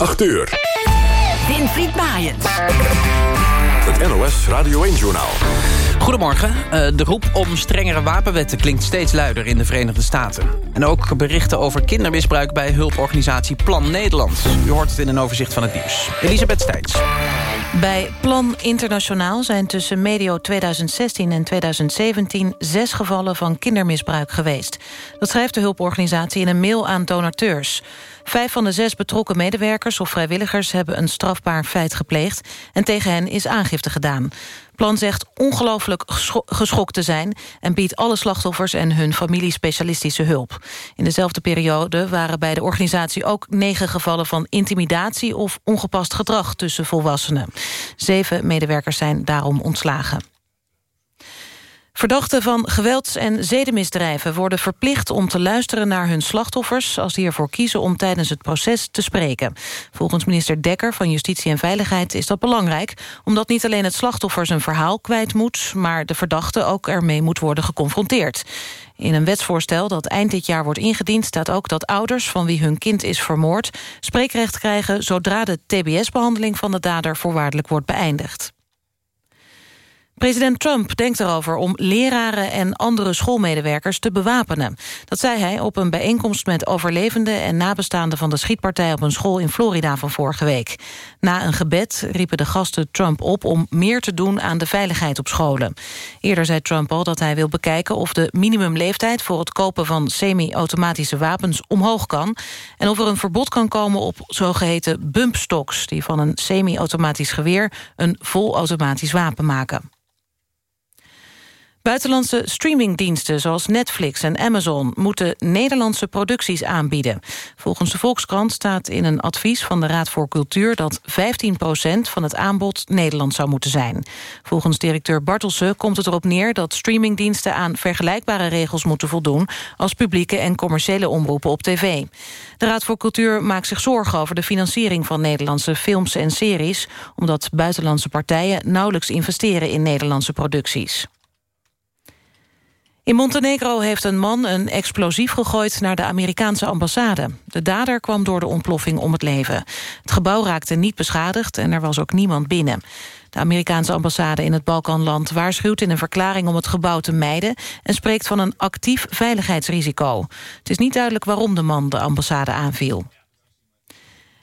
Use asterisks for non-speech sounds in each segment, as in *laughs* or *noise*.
8 uur. Winfried Maaiens. Het NOS Radio 1-journaal. Goedemorgen. Uh, de roep om strengere wapenwetten klinkt steeds luider in de Verenigde Staten. En ook berichten over kindermisbruik bij hulporganisatie Plan Nederland. U hoort het in een overzicht van het nieuws. Elisabeth Steins. Bij Plan Internationaal zijn tussen medio 2016 en 2017... zes gevallen van kindermisbruik geweest. Dat schrijft de hulporganisatie in een mail aan donateurs. Vijf van de zes betrokken medewerkers of vrijwilligers... hebben een strafbaar feit gepleegd en tegen hen is aangifte gedaan. Plan zegt ongelooflijk geschokt te zijn... en biedt alle slachtoffers en hun familie specialistische hulp. In dezelfde periode waren bij de organisatie ook negen gevallen... van intimidatie of ongepast gedrag tussen volwassenen. Zeven medewerkers zijn daarom ontslagen. Verdachten van gewelds- en zedenmisdrijven worden verplicht om te luisteren naar hun slachtoffers als die ervoor kiezen om tijdens het proces te spreken. Volgens minister Dekker van Justitie en Veiligheid is dat belangrijk, omdat niet alleen het slachtoffer zijn verhaal kwijt moet, maar de verdachte ook ermee moet worden geconfronteerd. In een wetsvoorstel dat eind dit jaar wordt ingediend... staat ook dat ouders van wie hun kind is vermoord... spreekrecht krijgen zodra de tbs-behandeling van de dader voorwaardelijk wordt beëindigd. President Trump denkt erover om leraren en andere schoolmedewerkers te bewapenen. Dat zei hij op een bijeenkomst met overlevenden en nabestaanden van de schietpartij op een school in Florida van vorige week. Na een gebed riepen de gasten Trump op om meer te doen aan de veiligheid op scholen. Eerder zei Trump al dat hij wil bekijken of de minimumleeftijd voor het kopen van semi-automatische wapens omhoog kan. En of er een verbod kan komen op zogeheten bumpstocks die van een semi-automatisch geweer een volautomatisch wapen maken. Buitenlandse streamingdiensten zoals Netflix en Amazon... moeten Nederlandse producties aanbieden. Volgens de Volkskrant staat in een advies van de Raad voor Cultuur... dat 15% van het aanbod Nederlands zou moeten zijn. Volgens directeur Bartelsen komt het erop neer... dat streamingdiensten aan vergelijkbare regels moeten voldoen... als publieke en commerciële omroepen op tv. De Raad voor Cultuur maakt zich zorgen over de financiering... van Nederlandse films en series... omdat buitenlandse partijen nauwelijks investeren in Nederlandse producties. In Montenegro heeft een man een explosief gegooid naar de Amerikaanse ambassade. De dader kwam door de ontploffing om het leven. Het gebouw raakte niet beschadigd en er was ook niemand binnen. De Amerikaanse ambassade in het Balkanland waarschuwt in een verklaring om het gebouw te mijden en spreekt van een actief veiligheidsrisico. Het is niet duidelijk waarom de man de ambassade aanviel.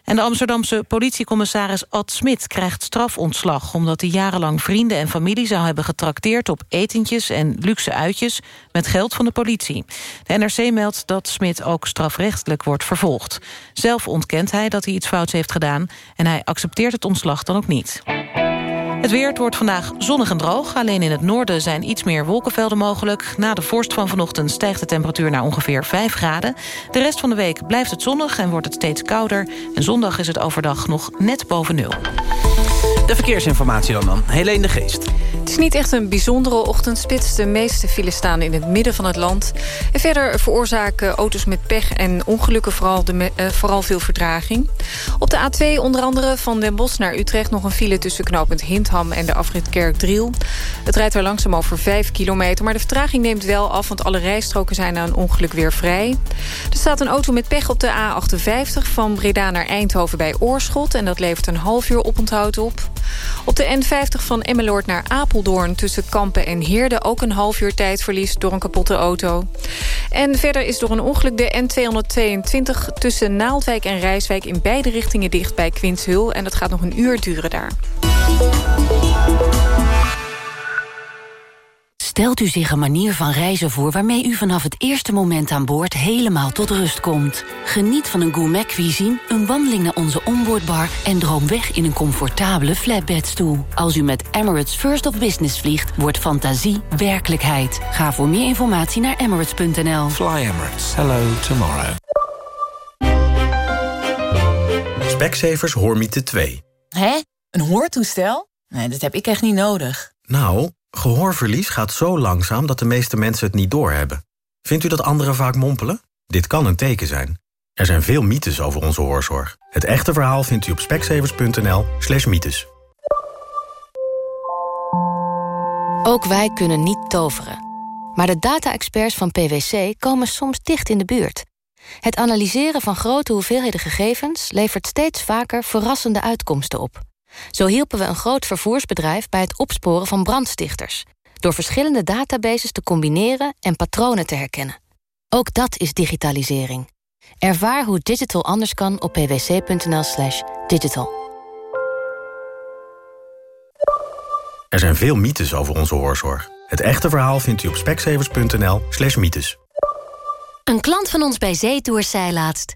En de Amsterdamse politiecommissaris Ad Smit krijgt strafontslag... omdat hij jarenlang vrienden en familie zou hebben getrakteerd... op etentjes en luxe uitjes met geld van de politie. De NRC meldt dat Smit ook strafrechtelijk wordt vervolgd. Zelf ontkent hij dat hij iets fouts heeft gedaan... en hij accepteert het ontslag dan ook niet. Het weer wordt vandaag zonnig en droog. Alleen in het noorden zijn iets meer wolkenvelden mogelijk. Na de vorst van vanochtend stijgt de temperatuur naar ongeveer 5 graden. De rest van de week blijft het zonnig en wordt het steeds kouder. En zondag is het overdag nog net boven nul. De verkeersinformatie dan dan. Helene de Geest. Het is niet echt een bijzondere ochtendspits. De meeste files staan in het midden van het land. En verder veroorzaken auto's met pech en ongelukken vooral, de, uh, vooral veel vertraging. Op de A2 onder andere van Den Bosch naar Utrecht... nog een file tussen knooppunt Hindham en de afrit Kerkdriel. Het rijdt er langzaam over 5 kilometer... maar de vertraging neemt wel af, want alle rijstroken zijn na een ongeluk weer vrij. Er staat een auto met pech op de A58 van Breda naar Eindhoven bij Oorschot... en dat levert een half uur oponthoud op. Op de N50 van Emmeloord naar Apeldoorn tussen Kampen en Heerde... ook een half uur tijdverlies door een kapotte auto. En verder is door een ongeluk de N222 tussen Naaldwijk en Rijswijk... in beide richtingen dicht bij Quinshul. En dat gaat nog een uur duren daar. Stelt u zich een manier van reizen voor waarmee u vanaf het eerste moment aan boord helemaal tot rust komt. Geniet van een gourmet cuisine, een wandeling naar onze onboardbar en droom weg in een comfortabele flatbedstoel. Als u met Emirates First of Business vliegt, wordt fantasie werkelijkheid. Ga voor meer informatie naar emirates.nl. Fly Emirates. Hello tomorrow. Specsavers Hoormiete 2. Hè? Een hoortoestel? Nee, dat heb ik echt niet nodig. Nou... Gehoorverlies gaat zo langzaam dat de meeste mensen het niet doorhebben. Vindt u dat anderen vaak mompelen? Dit kan een teken zijn. Er zijn veel mythes over onze hoorzorg. Het echte verhaal vindt u op speksevers.nl slash mythes. Ook wij kunnen niet toveren. Maar de data-experts van PwC komen soms dicht in de buurt. Het analyseren van grote hoeveelheden gegevens... levert steeds vaker verrassende uitkomsten op. Zo hielpen we een groot vervoersbedrijf bij het opsporen van brandstichters... door verschillende databases te combineren en patronen te herkennen. Ook dat is digitalisering. Ervaar hoe digital anders kan op pwc.nl slash digital. Er zijn veel mythes over onze hoorzorg. Het echte verhaal vindt u op speksevers.nl slash mythes. Een klant van ons bij Zeetours zei laatst...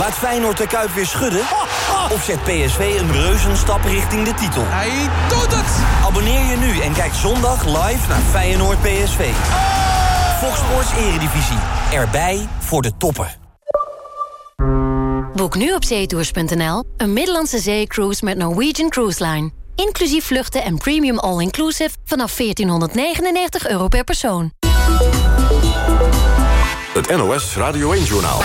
Laat Feyenoord de Kuip weer schudden? Of zet PSV een reuzenstap richting de titel? Hij doet het! Abonneer je nu en kijk zondag live naar Feyenoord PSV. Fox Sports Eredivisie. Erbij voor de toppen. Boek nu op zeetours.nl een Middellandse zeecruise met Norwegian Cruise Line. Inclusief vluchten en premium all-inclusive vanaf 1499 euro per persoon. Het NOS Radio 1-journaal.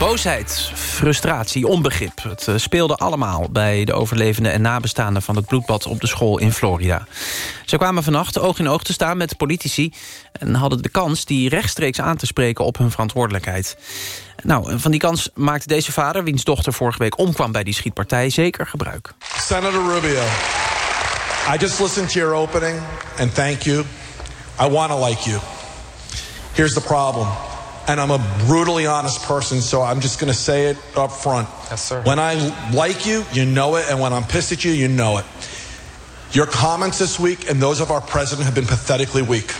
Boosheid, frustratie, onbegrip. Het eh, speelde allemaal bij de overlevenden en nabestaanden... van het bloedbad op de school in Florida. Ze kwamen vannacht oog in oog te staan met politici... en hadden de kans die rechtstreeks aan te spreken op hun verantwoordelijkheid. Nou, van die kans maakte deze vader... wiens dochter vorige week omkwam bij die schietpartij... zeker gebruik. Senator Rubio, I just listened to your opening... and thank you. I want to like you. Here's the problem. And I'm a brutally honest person, so I'm just going to say it up front. Yes, sir. When I like you, you know it, and when I'm pissed at you, you know it. Your comments this week and those of our president have been pathetically weak.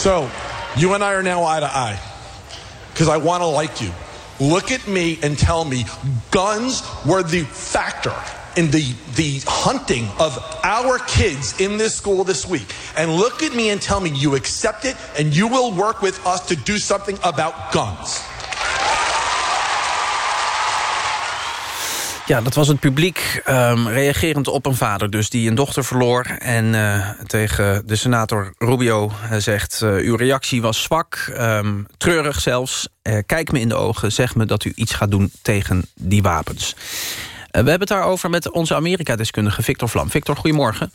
So, you and I are now eye to eye because I want to like you. Look at me and tell me guns were the factor in the, the hunting of our kids in this school this week. And look at me and tell me you accept it and you will work with us to do something about guns. Ja, dat was het publiek um, reagerend op een vader dus die een dochter verloor. En uh, tegen de senator Rubio uh, zegt... Uh, uw reactie was zwak, um, treurig zelfs. kijk me in de ogen, zeg me dat u iets gaat doen tegen die wapens. We hebben het daarover met onze Amerika-deskundige Victor Vlam. Victor, goedemorgen.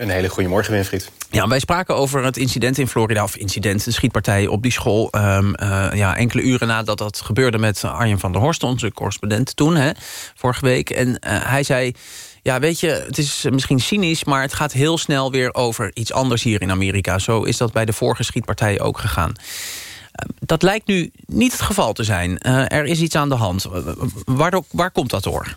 Een hele goede morgen, Winfried. Ja, wij spraken over het incident in Florida, of incident, een schietpartij op die school. Um, uh, ja, enkele uren nadat dat gebeurde met Arjen van der Horst, onze correspondent toen, hè, vorige week. En uh, hij zei, ja, weet je, het is misschien cynisch, maar het gaat heel snel weer over iets anders hier in Amerika. Zo is dat bij de vorige schietpartij ook gegaan. Uh, dat lijkt nu niet het geval te zijn. er is iets aan de hand. Waar, waar komt dat door?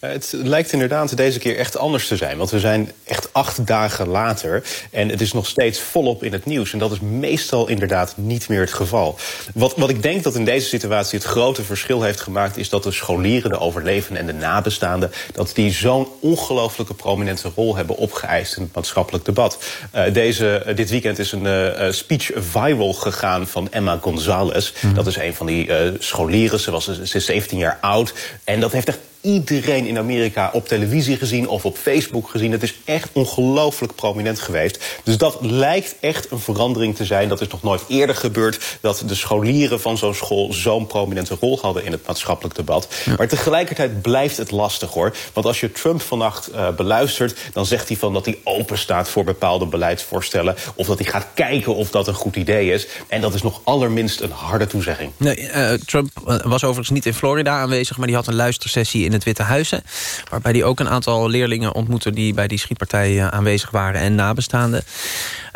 Het lijkt inderdaad deze keer echt anders te zijn. Want we zijn echt acht dagen later. En het is nog steeds volop in het nieuws. En dat is meestal inderdaad niet meer het geval. Wat, wat ik denk dat in deze situatie het grote verschil heeft gemaakt... is dat de scholieren, de overlevenden en de nabestaanden... dat die zo'n ongelooflijke prominente rol hebben opgeëist... in het maatschappelijk debat. Uh, deze, uh, dit weekend is een uh, speech viral gegaan van Emma Gonzalez. Mm. Dat is een van die scholieren. Ze, was, ze is 17 jaar oud. En dat heeft echt iedereen in Amerika op televisie gezien of op Facebook gezien. Het is echt ongelooflijk prominent geweest. Dus dat lijkt echt een verandering te zijn. Dat is nog nooit eerder gebeurd dat de scholieren van zo'n school zo'n prominente rol hadden in het maatschappelijk debat. Ja. Maar tegelijkertijd blijft het lastig hoor. Want als je Trump vannacht uh, beluistert, dan zegt hij van dat hij open staat voor bepaalde beleidsvoorstellen. Of dat hij gaat kijken of dat een goed idee is. En dat is nog allerminst een harde toezegging. Nee, uh, Trump was overigens niet in Florida aanwezig, maar die had een luistersessie in het Witte Huizen. Waarbij hij ook een aantal leerlingen ontmoette... die bij die schietpartij aanwezig waren en nabestaanden.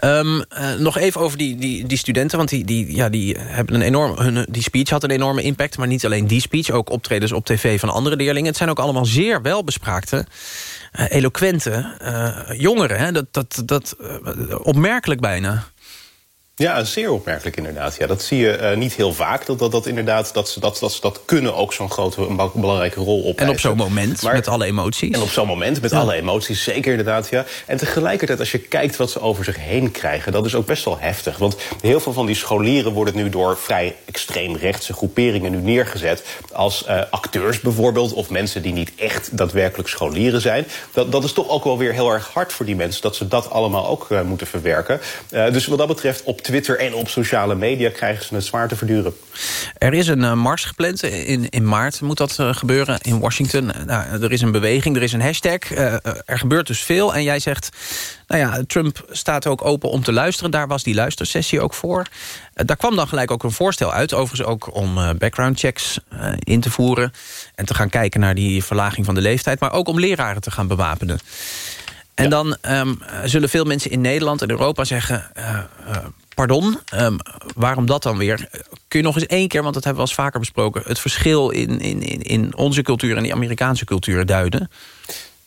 Um, uh, nog even over die, die, die studenten, want die, die, ja, die, hebben een enorm, hun, die speech had een enorme impact. Maar niet alleen die speech, ook optredens op tv van andere leerlingen. Het zijn ook allemaal zeer welbespraakte, uh, eloquente jongeren. Hè? Dat, dat, dat, opmerkelijk bijna. Ja, zeer opmerkelijk inderdaad. Ja, dat zie je uh, niet heel vaak. Dat, dat, dat inderdaad, dat ze dat, dat, ze dat kunnen ook zo'n grote, een belangrijke rol op. En op zo'n moment, maar, met alle emoties. En op zo'n moment, met alle emoties, zeker inderdaad. Ja. En tegelijkertijd, als je kijkt wat ze over zich heen krijgen... dat is ook best wel heftig. Want heel veel van die scholieren worden nu door vrij extreemrechtse groeperingen nu neergezet. Als uh, acteurs bijvoorbeeld, of mensen die niet echt daadwerkelijk scholieren zijn. Dat, dat is toch ook wel weer heel erg hard voor die mensen... dat ze dat allemaal ook uh, moeten verwerken. dus wat dat betreft... op Twitter en op sociale media krijgen ze het zwaar te verduren. Er is een uh, mars gepland. In, in maart moet dat uh, gebeuren in Washington. Nou, er is een beweging, er is een hashtag. Uh, er gebeurt dus veel. En jij zegt, nou ja, Trump staat ook open om te luisteren. Daar was die luistersessie ook voor. daar kwam dan gelijk ook een voorstel uit. Overigens ook om background checks in te voeren. En te gaan kijken naar die verlaging van de leeftijd. Maar ook om leraren te gaan bewapenen. En dan um, zullen veel mensen in Nederland en Europa zeggen... Uh, uh, pardon, um, waarom dat dan weer? Kun je nog eens één keer, want dat hebben we al vaker besproken... het verschil in, in, in onze cultuur en die Amerikaanse cultuur duiden?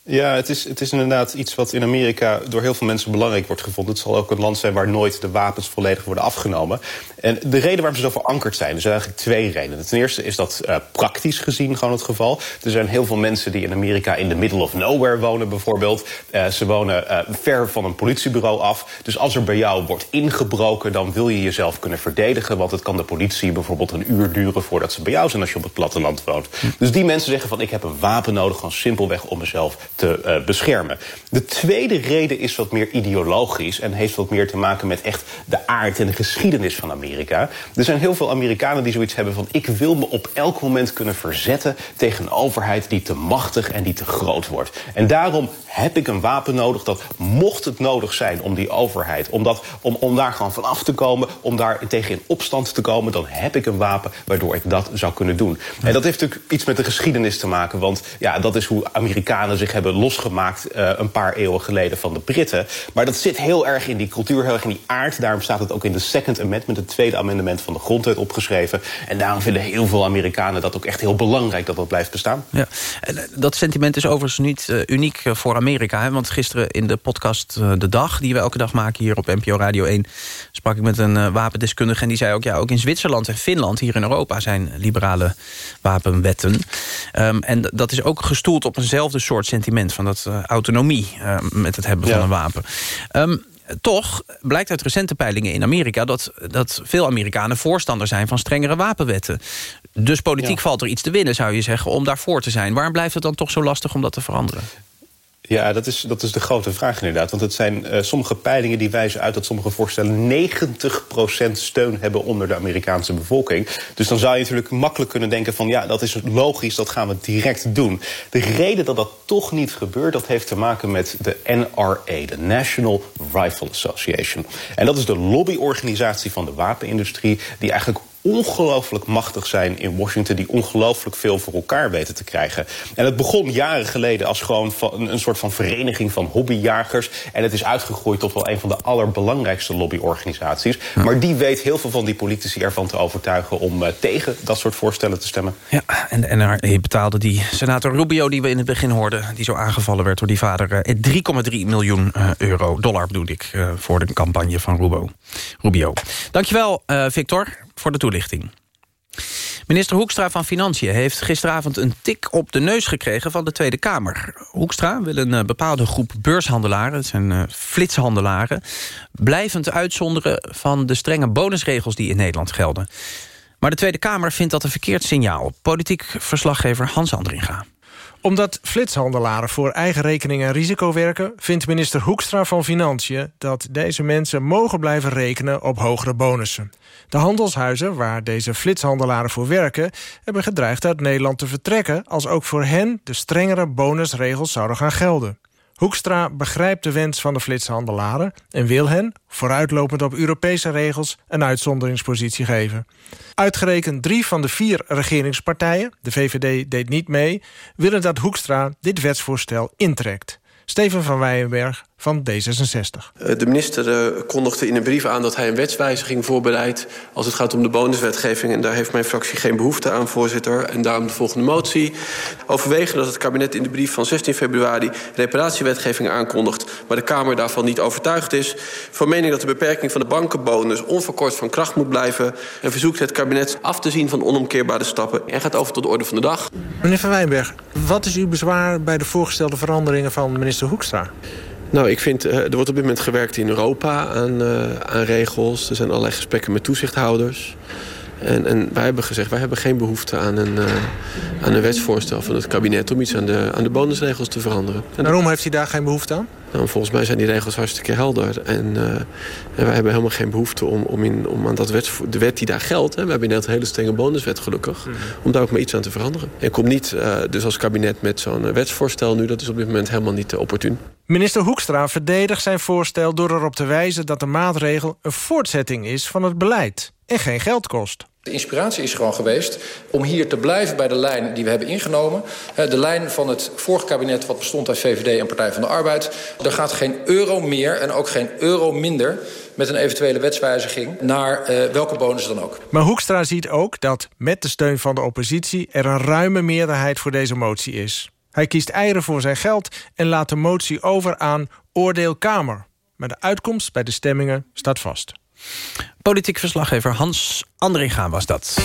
Ja, het is, het is inderdaad iets wat in Amerika door heel veel mensen belangrijk wordt gevonden. Het zal ook een land zijn waar nooit de wapens volledig worden afgenomen. En de reden waarom ze zo verankerd zijn, er zijn eigenlijk twee redenen. Ten eerste is dat uh, praktisch gezien gewoon het geval. Er zijn heel veel mensen die in Amerika in the middle of nowhere wonen bijvoorbeeld. Uh, ze wonen uh, ver van een politiebureau af. Dus als er bij jou wordt ingebroken, dan wil je jezelf kunnen verdedigen. Want het kan de politie bijvoorbeeld een uur duren voordat ze bij jou zijn als je op het platteland woont. Hm. Dus die mensen zeggen van ik heb een wapen nodig, gewoon simpelweg om mezelf te uh, beschermen. De tweede reden is wat meer ideologisch en heeft wat meer te maken met echt de aard en de geschiedenis van Amerika. Er zijn heel veel Amerikanen die zoiets hebben van ik wil me op elk moment kunnen verzetten tegen een overheid die te machtig en die te groot wordt. En daarom heb ik een wapen nodig dat mocht het nodig zijn om die overheid, om, dat, om, om daar gewoon vanaf te komen, om daar tegen in opstand te komen, dan heb ik een wapen waardoor ik dat zou kunnen doen. En dat heeft natuurlijk iets met de geschiedenis te maken, want ja, dat is hoe Amerikanen zich hebben losgemaakt uh, een paar eeuwen geleden van de Britten. Maar dat zit heel erg in die cultuur, heel erg in die aard. Daarom staat het ook in de Second Amendment, het tweede amendement van de grondwet opgeschreven. En daarom vinden heel veel Amerikanen dat ook echt heel belangrijk dat dat blijft bestaan. Ja, en eh, dat sentiment is overigens niet uh, uniek voor Amerika. Hè? Want gisteren in de podcast De Dag, die we elke dag maken hier op NPO Radio 1... sprak ik met een wapendeskundige en die zei ook... ja, ook in Zwitserland en Finland, hier in Europa, zijn liberale wapenwetten. Um, en dat is ook gestoeld op eenzelfde soort sentiment van dat uh, autonomie uh, met het hebben ja. van een wapen. Um, toch blijkt uit recente peilingen in Amerika... Dat, dat veel Amerikanen voorstander zijn van strengere wapenwetten. Dus politiek ja. valt er iets te winnen, zou je zeggen, om daarvoor te zijn. Waarom blijft het dan toch zo lastig om dat te veranderen? Ja, dat is, dat is de grote vraag inderdaad. Want het zijn uh, sommige peilingen die wijzen uit dat sommige voorstellen 90% steun hebben onder de Amerikaanse bevolking. Dus dan zou je natuurlijk makkelijk kunnen denken van ja, dat is logisch, dat gaan we direct doen. De reden dat dat toch niet gebeurt, dat heeft te maken met de NRA, de National Rifle Association. En dat is de lobbyorganisatie van de wapenindustrie die eigenlijk ongelooflijk machtig zijn in Washington... die ongelooflijk veel voor elkaar weten te krijgen. En het begon jaren geleden als gewoon van een soort van vereniging van hobbyjagers. En het is uitgegroeid tot wel een van de allerbelangrijkste lobbyorganisaties. Ja. Maar die weet heel veel van die politici ervan te overtuigen... om uh, tegen dat soort voorstellen te stemmen. Ja, en, en betaalde die senator Rubio die we in het begin hoorden... die zo aangevallen werd door die vader... 3,3 uh, miljoen uh, euro, dollar bedoel ik... Voor de campagne van Rubio. Rubio. Dankjewel, Victor voor de toelichting. Minister Hoekstra van Financiën heeft gisteravond een tik op de neus gekregen van de Tweede Kamer. Hoekstra wil een uh, bepaalde groep beurshandelaren, het zijn uh, flitshandelaren, blijvend uitzonderen van de strenge bonusregels die in Nederland gelden. Maar de Tweede Kamer vindt dat een verkeerd signaal. Politiek verslaggever Hans Andringa omdat flitshandelaren voor eigen rekening en risico werken... vindt minister Hoekstra van Financiën dat deze mensen mogen blijven rekenen op hogere bonussen. De handelshuizen waar deze flitshandelaren voor werken... hebben gedreigd uit Nederland te vertrekken... als ook voor hen de strengere bonusregels zouden gaan gelden. Hoekstra begrijpt de wens van de flitshandelaren... en wil hen, vooruitlopend op Europese regels, een uitzonderingspositie geven. Uitgerekend drie van de vier regeringspartijen, de VVD deed niet mee... willen dat Hoekstra dit wetsvoorstel intrekt. Steven van Weijenberg van D66. De minister kondigde in een brief aan dat hij een wetswijziging voorbereidt... als het gaat om de bonuswetgeving. En daar heeft mijn fractie geen behoefte aan, voorzitter. En daarom de volgende motie. Overwegen dat het kabinet in de brief van 16 februari... reparatiewetgeving aankondigt, maar de Kamer daarvan niet overtuigd is. Van mening dat de beperking van de bankenbonus onverkort van kracht moet blijven... en verzoekt het kabinet af te zien van onomkeerbare stappen... en gaat over tot de orde van de dag. Meneer Van Wijnberg, wat is uw bezwaar bij de voorgestelde veranderingen van minister Hoekstra? Nou, ik vind, er wordt op dit moment gewerkt in Europa aan, uh, aan regels. Er zijn allerlei gesprekken met toezichthouders. En, en wij hebben gezegd, wij hebben geen behoefte aan een, uh, aan een wetsvoorstel van het kabinet... om iets aan de, aan de bonusregels te veranderen. En waarom heeft hij daar geen behoefte aan? Nou, volgens mij zijn die regels hartstikke helder. En, uh, en wij hebben helemaal geen behoefte om, om, in, om aan dat wet, de wet die daar geldt... Hè, we hebben net een hele strenge bonuswet gelukkig... Mm -hmm. om daar ook maar iets aan te veranderen. En kom niet uh, dus als kabinet met zo'n wetsvoorstel nu... dat is op dit moment helemaal niet uh, opportun. Minister Hoekstra verdedigt zijn voorstel door erop te wijzen... dat de maatregel een voortzetting is van het beleid en geen geld kost. De inspiratie is gewoon geweest om hier te blijven bij de lijn die we hebben ingenomen. De lijn van het vorige kabinet wat bestond uit VVD en Partij van de Arbeid. Er gaat geen euro meer en ook geen euro minder met een eventuele wetswijziging naar uh, welke bonus dan ook. Maar Hoekstra ziet ook dat met de steun van de oppositie... er een ruime meerderheid voor deze motie is. Hij kiest eieren voor zijn geld en laat de motie over aan Oordeel Kamer. Maar de uitkomst bij de stemmingen staat vast. Politiek verslaggever Hans Andringa was dat.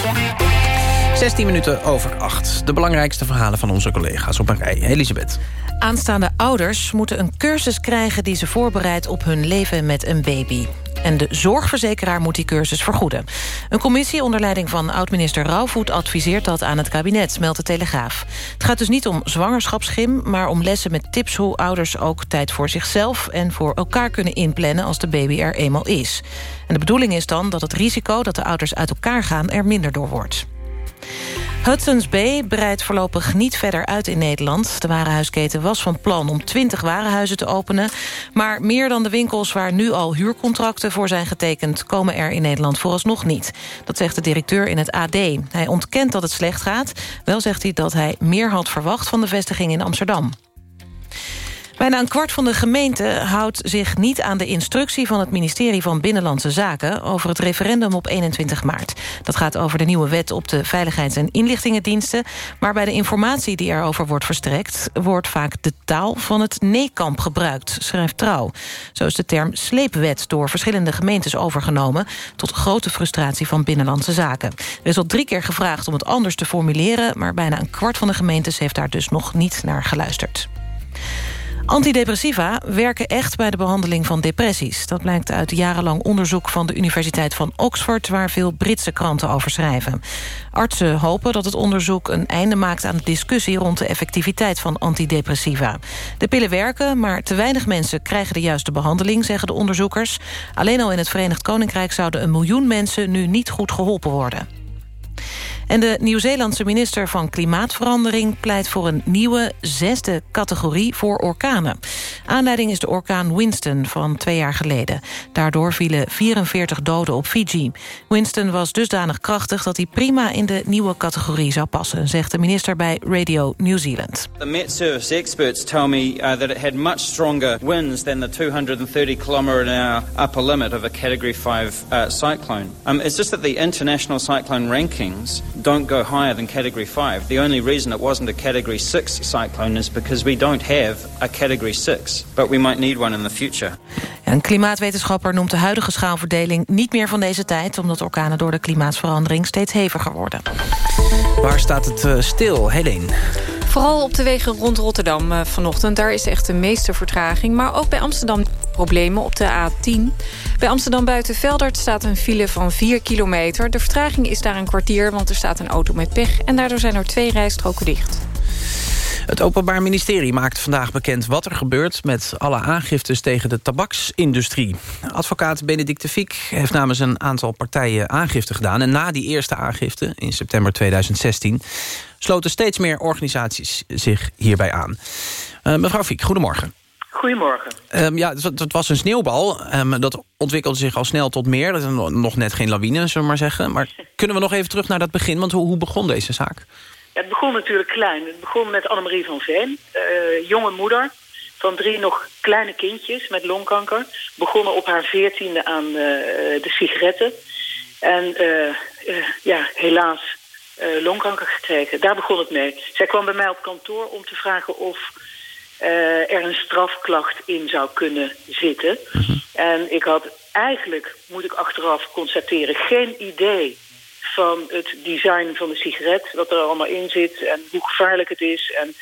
16 minuten over 8. De belangrijkste verhalen van onze collega's op een rij. Elisabeth. Aanstaande ouders moeten een cursus krijgen... die ze voorbereidt op hun leven met een baby. En de zorgverzekeraar moet die cursus vergoeden. Een commissie onder leiding van oud-minister Rauwvoet... adviseert dat aan het kabinet, meldt de Telegraaf. Het gaat dus niet om zwangerschapsschim... maar om lessen met tips hoe ouders ook tijd voor zichzelf... en voor elkaar kunnen inplannen als de baby er eenmaal is. En de bedoeling is dan dat het risico dat de ouders uit elkaar gaan... er minder door wordt. Hudson's Bay breidt voorlopig niet verder uit in Nederland. De warenhuisketen was van plan om 20 warenhuizen te openen. Maar meer dan de winkels waar nu al huurcontracten voor zijn getekend... komen er in Nederland vooralsnog niet. Dat zegt de directeur in het AD. Hij ontkent dat het slecht gaat. Wel zegt hij dat hij meer had verwacht van de vestiging in Amsterdam. Bijna een kwart van de gemeente houdt zich niet aan de instructie... van het ministerie van Binnenlandse Zaken... over het referendum op 21 maart. Dat gaat over de nieuwe wet op de veiligheids- en inlichtingendiensten. Maar bij de informatie die erover wordt verstrekt... wordt vaak de taal van het nee-kamp gebruikt, schrijft Trouw. Zo is de term sleepwet door verschillende gemeentes overgenomen... tot grote frustratie van Binnenlandse Zaken. Er is al drie keer gevraagd om het anders te formuleren... maar bijna een kwart van de gemeentes heeft daar dus nog niet naar geluisterd. Antidepressiva werken echt bij de behandeling van depressies. Dat blijkt uit jarenlang onderzoek van de Universiteit van Oxford... waar veel Britse kranten over schrijven. Artsen hopen dat het onderzoek een einde maakt aan de discussie... rond de effectiviteit van antidepressiva. De pillen werken, maar te weinig mensen krijgen de juiste behandeling... zeggen de onderzoekers. Alleen al in het Verenigd Koninkrijk zouden een miljoen mensen... nu niet goed geholpen worden. En de Nieuw-Zeelandse minister van Klimaatverandering... pleit voor een nieuwe zesde categorie voor orkanen. Aanleiding is de orkaan Winston van twee jaar geleden. Daardoor vielen 44 doden op Fiji. Winston was dusdanig krachtig dat hij prima in de nieuwe categorie zou passen... zegt de minister bij Radio New Zealand. The Met Service experts tell me uh, that it had much stronger winds... than the 230 km an hour upper limit of a Category 5 uh, cyclone. Um, it's just that the international cyclone rankings don't go higher than Category 5. The only reason it wasn't a Category 6 cyclone is because we don't have a Category 6. But we might need one in the future. Een klimaatwetenschapper noemt de huidige schaalverdeling niet meer van deze tijd... omdat orkanen door de klimaatsverandering steeds heviger worden. Waar staat het uh, stil, Helene? Vooral op de wegen rond Rotterdam uh, vanochtend. Daar is echt de meeste vertraging. Maar ook bij Amsterdam problemen op de A10. Bij Amsterdam buiten Veldert staat een file van 4 kilometer. De vertraging is daar een kwartier, want er staat een auto met pech... en daardoor zijn er twee rijstroken dicht. Het Openbaar Ministerie maakt vandaag bekend wat er gebeurt... met alle aangiftes tegen de tabaksindustrie. Advocaat Benedicte Fiek heeft namens een aantal partijen aangifte gedaan. En na die eerste aangifte, in september 2016... sloten steeds meer organisaties zich hierbij aan. Uh, mevrouw Fiek, goedemorgen. Goedemorgen. Um, ja, het, het, was een sneeuwbal. Um, dat ontwikkelde zich al snel tot meer. Dat is nog net geen lawine, zullen we maar zeggen. Maar kunnen we nog even terug naar dat begin? Want hoe, hoe begon deze zaak? Het begon natuurlijk klein. Het begon met Annemarie van Veen, uh, jonge moeder van drie nog kleine kindjes met longkanker. Begonnen op haar veertiende aan uh, de sigaretten. En uh, ja, helaas longkanker gekregen. Daar begon het mee. Zij kwam bij mij op kantoor om te vragen of er een strafklacht in zou kunnen zitten. Mhm. En ik had eigenlijk, moet ik achteraf constateren, geen idee van het design van de sigaret, wat er allemaal in zit en hoe gevaarlijk het is en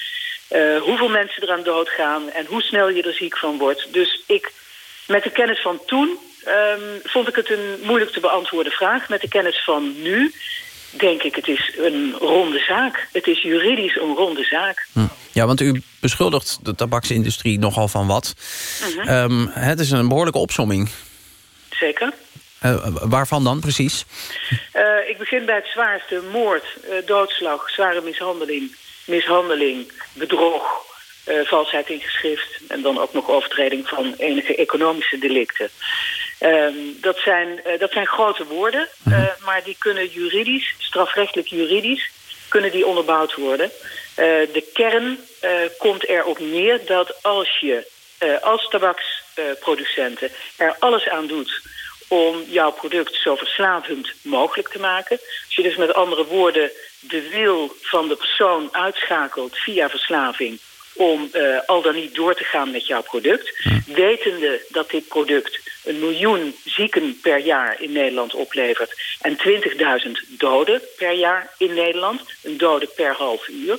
uh, hoeveel mensen eraan doodgaan en hoe snel je er ziek van wordt. Dus ik, met de kennis van toen, um, vond ik het een moeilijk te beantwoorden vraag. Met de kennis van nu denk ik, het is een ronde zaak. Het is juridisch een ronde zaak. Hm. Ja, want u beschuldigt de tabaksindustrie nogal van wat. Uh um, het is een behoorlijke opsomming. Zeker. Uh, waarvan dan precies? Uh, ik begin bij het zwaarste. Moord, uh, doodslag, zware mishandeling, mishandeling, bedrog, valsheid in geschrift... en dan ook nog overtreding van enige economische delicten. Ehm, dat, zijn, dat zijn grote woorden, mhm. maar die kunnen juridisch, strafrechtelijk juridisch... kunnen die onderbouwd worden. de kern komt erop neer dat als je als tabaksproducenten er alles aan doet om jouw product zo verslavend mogelijk te maken. Als je dus met andere woorden de wil van de persoon uitschakelt via verslaving om uh, al dan niet door te gaan met jouw product. Wetende dat dit product een miljoen zieken per jaar in Nederland oplevert... en 20.000 doden per jaar in Nederland, een dode per half uur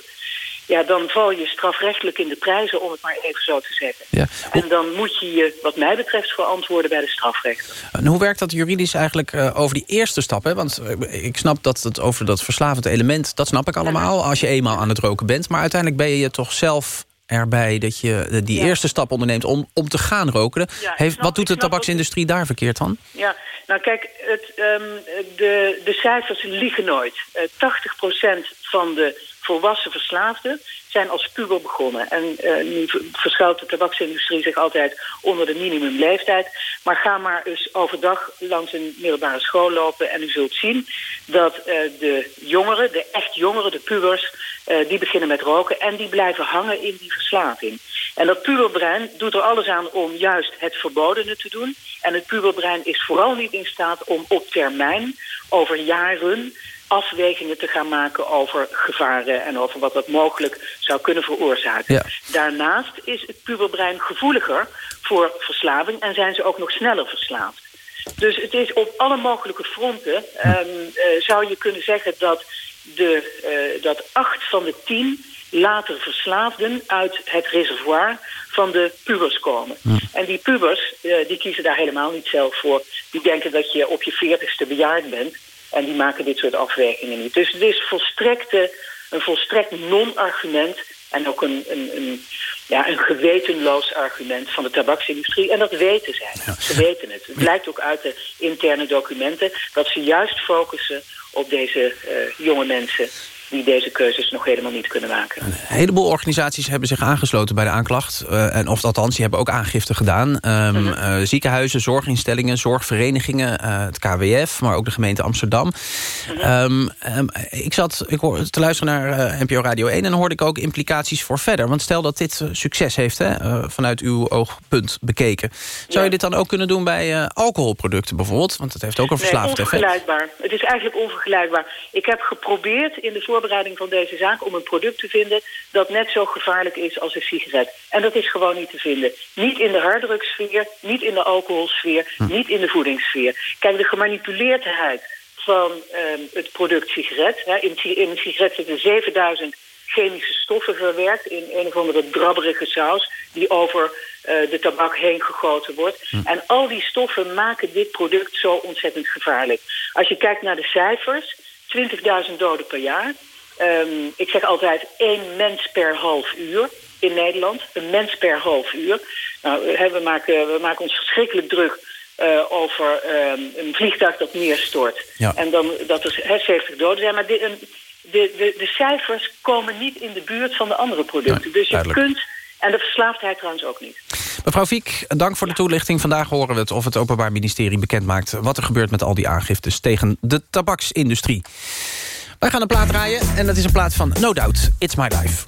ja, dan val je strafrechtelijk in de prijzen, om het maar even zo te zeggen. Ja. En dan moet je je, wat mij betreft, verantwoorden bij de strafrechter. En hoe werkt dat juridisch eigenlijk uh, over die eerste stap? Hè? Want uh, ik snap dat het over dat verslavende element, dat snap ik allemaal... als je eenmaal aan het roken bent. Maar uiteindelijk ben je toch zelf erbij dat je die eerste stap onderneemt om, om te gaan roken. Ja, Heeft, wat doet de tabaksindustrie daar verkeerd dan? Ja, nou kijk, het, um, de, de cijfers liegen nooit. Uh, eh, 80% van de volwassen verslaafden zijn als puber begonnen. En uh, nu verschuilt de tabaksindustrie zich altijd onder de minimumleeftijd. Maar ga maar eens overdag langs een middelbare school lopen... en u zult zien dat uh, de jongeren, de echt jongeren, de pubers... Uh, die beginnen met roken en die blijven hangen in die verslaving. En dat puberbrein doet er alles aan om juist het verbodene te doen. En het puberbrein is vooral niet in staat om op termijn, over jaren afwegingen te gaan maken over gevaren... en over wat dat mogelijk zou kunnen veroorzaken. Daarnaast is het puberbrein gevoeliger voor verslaving... en zijn ze ook nog sneller verslaafd. Dus het is op alle mogelijke fronten... Um, uh, zou je kunnen zeggen dat, de, uh, dat acht van de tien later verslaafden uit het reservoir van de pubers komen. En die pubers, uh, die kiezen daar helemaal niet zelf voor. Die denken dat je op je veertigste bejaard bent... En die maken dit soort afwegingen niet. Dus het is volstrekte, een volstrekt non-argument... en ook een, een, een, ja, een gewetenloos argument van de tabaksindustrie. En dat weten zij. Ze weten het. Het blijkt ook uit de interne documenten... dat ze juist focussen op deze uh, jonge mensen die deze keuzes nog helemaal niet kunnen maken. Een heleboel organisaties hebben zich aangesloten bij de aanklacht. Uh, en of althans, die hebben ook aangifte gedaan. Um, mm -hmm. uh, ziekenhuizen, zorginstellingen, zorgverenigingen, uh, het KWF... maar ook de gemeente Amsterdam. -hmm. um, um, ik zat ik hoor, te luisteren naar NPO Radio 1... en dan hoorde ik ook implicaties voor verder. Want stel dat dit succes heeft, hè, vanuit uw oogpunt bekeken... zou ja. je dit dan ook kunnen doen bij alcoholproducten bijvoorbeeld? Want dat heeft ook een verslavend nee, onvergelijkbaar. Het is eigenlijk onvergelijkbaar. Ik heb geprobeerd in de voorbereiding van deze zaak om een product te vinden dat net zo gevaarlijk is als een sigaret. En dat is gewoon niet te vinden. Niet in de harddrugsfeer, niet in de alcoholsfeer, hm. niet in de voedingssfeer. Kijk, de gemanipuleerdheid van um, het product sigaret. Hè, in, in een sigaret zitten 7000 chemische stoffen verwerkt in een of andere drabberige saus die over uh, de tabak heen gegoten wordt. Hm. En al die stoffen maken dit product zo ontzettend gevaarlijk. Als je kijkt naar de cijfers, 20.000 doden per jaar. Um, ik zeg altijd één mens per half uur in Nederland. Een mens per half uur. Nou, we, maken, we maken ons verschrikkelijk druk uh, over um, een vliegtuig dat neerstort. Ja. En dan dat er he, 70 doden zijn. Maar de, de, de, de, cijfers komen niet in de buurt van de andere producten. Dus je duidelijk. kunt... En de verslaafdheid trouwens ook niet. Mevrouw Fiek, dank voor de toelichting. Vandaag horen we het of het Openbaar Ministerie bekend maakt... wat er gebeurt met al die aangiftes tegen de tabaksindustrie. Wij gaan een plaat draaien en dat is een plaat van No Doubt, It's My Life.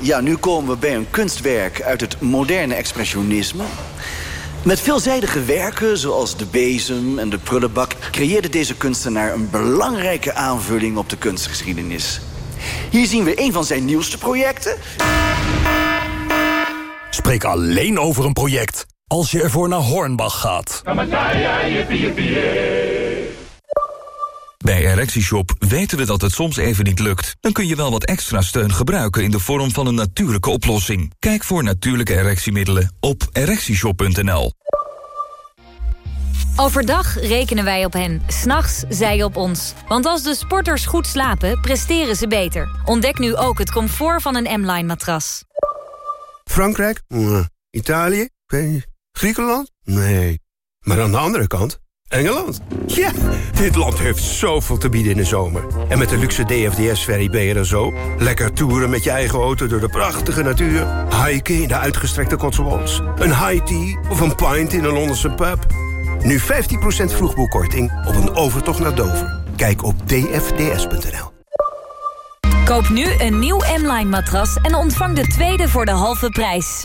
Ja, nu komen we bij een kunstwerk uit het moderne expressionisme. Met veelzijdige werken, zoals de bezem en de prullenbak... creëerde deze kunstenaar een belangrijke aanvulling op de kunstgeschiedenis. Hier zien we een van zijn nieuwste projecten. Spreek alleen over een project als je ervoor naar Hornbach gaat. Bij ErectieShop weten we dat het soms even niet lukt. Dan kun je wel wat extra steun gebruiken in de vorm van een natuurlijke oplossing. Kijk voor natuurlijke erectiemiddelen op ErectieShop.nl. Overdag rekenen wij op hen, s'nachts zij op ons. Want als de sporters goed slapen, presteren ze beter. Ontdek nu ook het comfort van een M-Line matras. Frankrijk? Italië? Griekenland? Nee. Maar aan de andere kant, Engeland. Ja, dit land heeft zoveel te bieden in de zomer. En met de luxe DFDS-ferry ben je er zo. Lekker toeren met je eigen auto door de prachtige natuur. Hiken in de uitgestrekte Cotswolds. Een high tea of een pint in een Londense pub. Nu 15% vroegboekkorting op een overtocht naar Dover. Kijk op dfds.nl. Koop nu een nieuw M-Line matras en ontvang de tweede voor de halve prijs.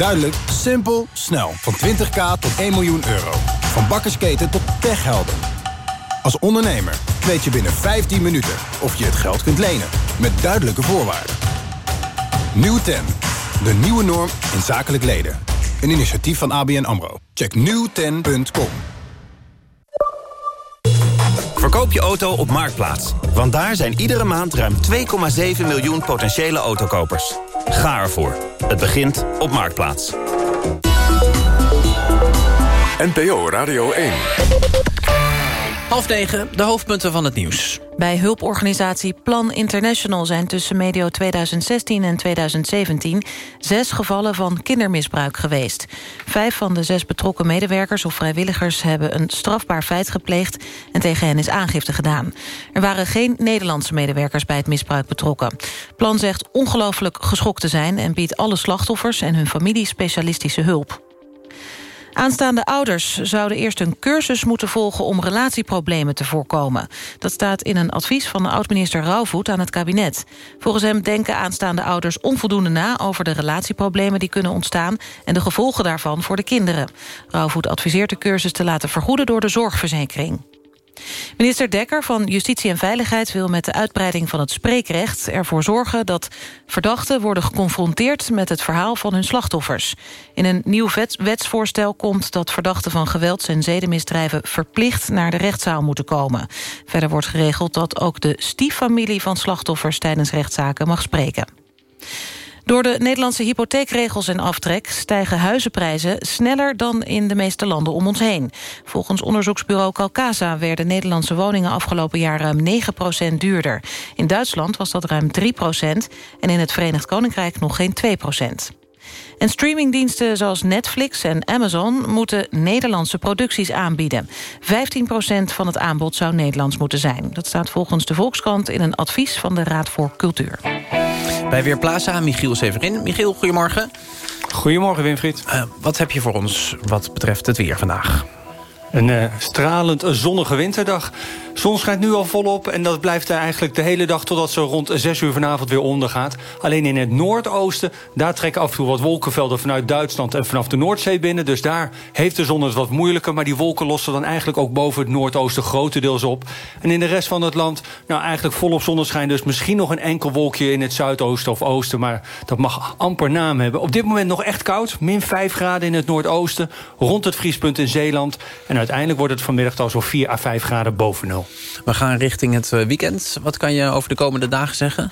Duidelijk, simpel, snel. Van 20k tot 1 miljoen euro. Van bakkersketen tot techhelden. Als ondernemer weet je binnen 15 minuten of je het geld kunt lenen. Met duidelijke voorwaarden. Nieuw 10. De nieuwe norm in zakelijk leden. Een initiatief van ABN AMRO. Check nieuwten.com. Verkoop je auto op Marktplaats. Want daar zijn iedere maand ruim 2,7 miljoen potentiële autokopers. Ga ervoor. Het begint op Marktplaats. NPO Radio 1. Half negen, de hoofdpunten van het nieuws. Bij hulporganisatie Plan International zijn tussen medio 2016 en 2017 zes gevallen van kindermisbruik geweest. Vijf van de zes betrokken medewerkers of vrijwilligers hebben een strafbaar feit gepleegd en tegen hen is aangifte gedaan. Er waren geen Nederlandse medewerkers bij het misbruik betrokken. Plan zegt ongelooflijk geschokt te zijn en biedt alle slachtoffers en hun familie specialistische hulp. Aanstaande ouders zouden eerst een cursus moeten volgen... om relatieproblemen te voorkomen. Dat staat in een advies van oud-minister Rauwvoet aan het kabinet. Volgens hem denken aanstaande ouders onvoldoende na... over de relatieproblemen die kunnen ontstaan... en de gevolgen daarvan voor de kinderen. Rauwvoet adviseert de cursus te laten vergoeden door de zorgverzekering. Minister Dekker van Justitie en Veiligheid wil met de uitbreiding van het spreekrecht ervoor zorgen dat verdachten worden geconfronteerd met het verhaal van hun slachtoffers. In een nieuw wetsvoorstel komt dat verdachten van gewelds- en zedenmisdrijven verplicht naar de rechtszaal moeten komen. Verder wordt geregeld dat ook de stieffamilie van slachtoffers tijdens rechtszaken mag spreken. Door de Nederlandse hypotheekregels en aftrek stijgen huizenprijzen sneller dan in de meeste landen om ons heen. Volgens onderzoeksbureau Calcasa werden Nederlandse woningen afgelopen jaar ruim 9% duurder. In Duitsland was dat ruim 3% en in het Verenigd Koninkrijk nog geen 2% en streamingdiensten zoals Netflix en Amazon moeten Nederlandse producties aanbieden. 15% van het aanbod zou Nederlands moeten zijn. Dat staat volgens de Volkskrant in een advies van de Raad voor Cultuur. Bij Weerplaza, Michiel Severin. Michiel, goedemorgen. Goedemorgen, Winfried. Uh, wat heb je voor ons wat betreft het weer vandaag? Een uh, stralend zonnige winterdag. Zon schijnt nu al volop en dat blijft eigenlijk de hele dag... totdat ze rond 6 uur vanavond weer ondergaat. Alleen in het noordoosten, daar trekken af en toe wat wolkenvelden... vanuit Duitsland en vanaf de Noordzee binnen. Dus daar heeft de zon het wat moeilijker... maar die wolken lossen dan eigenlijk ook boven het noordoosten grotendeels op. En in de rest van het land, nou eigenlijk volop zonneschijn... dus misschien nog een enkel wolkje in het zuidoosten of oosten... maar dat mag amper naam hebben. Op dit moment nog echt koud, min 5 graden in het noordoosten... rond het vriespunt in Zeeland. En uiteindelijk wordt het vanmiddag al zo 4 à 5 graden boven nul. We gaan richting het eh, weekend. Wat kan je over de komende dagen zeggen?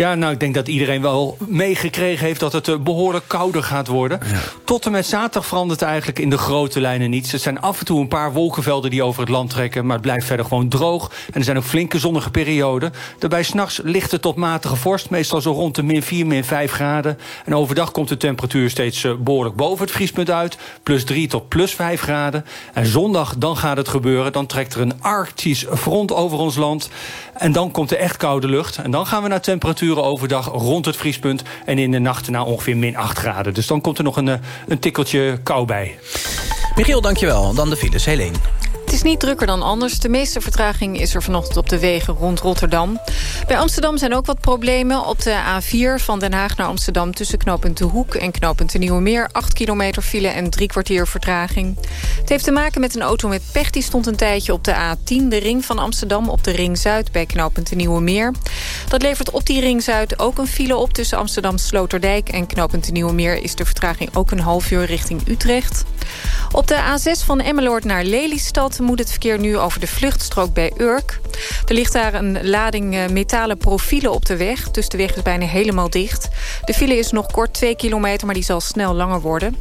Ja, nou, ik denk dat iedereen wel meegekregen heeft... dat het eh, behoorlijk kouder gaat worden. Tot en met zaterdag verandert eigenlijk in de grote lijnen niets. Er zijn af en toe een paar wolkenvelden die over het land trekken... maar het blijft verder gewoon droog. En er zijn ook flinke zonnige perioden. Daarbij s'nachts lichte tot matige vorst. Meestal zo rond de min 4, min 5 graden. En overdag komt de temperatuur steeds eh, behoorlijk boven het vriespunt uit. Plus 3 tot plus 5 graden. En zondag, dan gaat het gebeuren. Dan trekt er een arctisch front over ons land. En dan komt de echt koude lucht. En dan gaan we naar overdag rond het vriespunt. En in de nacht naar ongeveer min 8 graden. Dus dan komt er nog een, eh, een tikkeltje kou bij. Michiel, dankjewel. Dan de files. Helene. Niet drukker dan anders. De meeste vertraging is er vanochtend op de wegen rond Rotterdam. Bij Amsterdam zijn ook wat problemen. Op de A4 van Den Haag naar Amsterdam... tussen knooppunt De Hoek en knooppunt De Nieuwe Meer... 8 kilometer file en drie kwartier vertraging. Het heeft te maken met een auto met pech. Die stond een tijdje op de A10, de ring van Amsterdam... op de ring Zuid bij knooppunt De Nieuwe Meer. Dat levert op die ring Zuid ook een file op... tussen Amsterdam Sloterdijk en knooppunt De Nieuwe Meer... is de vertraging ook een half uur richting Utrecht. Op de A6 van Emmeloord naar Lelystad moet het verkeer nu over de vluchtstrook bij Urk. Er ligt daar een lading eh, metalen profielen op de weg. Dus de weg is bijna helemaal dicht. De file is nog kort 2 kilometer, maar die zal snel langer worden.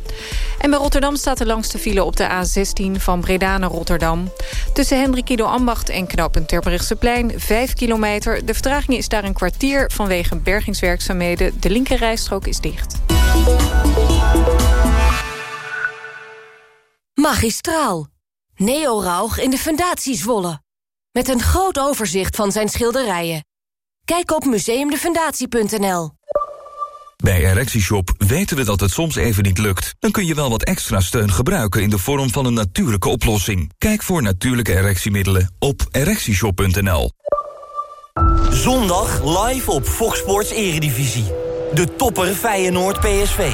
En bij Rotterdam staat de langste file op de A16 van Breda naar Rotterdam. Tussen Hendrikido Ambacht en knooppunt Terbrechtseplein 5 kilometer. De vertraging is daar een kwartier vanwege bergingswerkzaamheden. De linkerrijstrook is dicht. Magistraal. Neo Rauch in de Fundatie Zwolle. Met een groot overzicht van zijn schilderijen. Kijk op museumdefundatie.nl. Bij ErectieShop weten we dat het soms even niet lukt. Dan kun je wel wat extra steun gebruiken in de vorm van een natuurlijke oplossing. Kijk voor natuurlijke erectiemiddelen op ErectieShop.nl. Zondag live op Fox Sports Eredivisie. De topper Feyenoord PSV.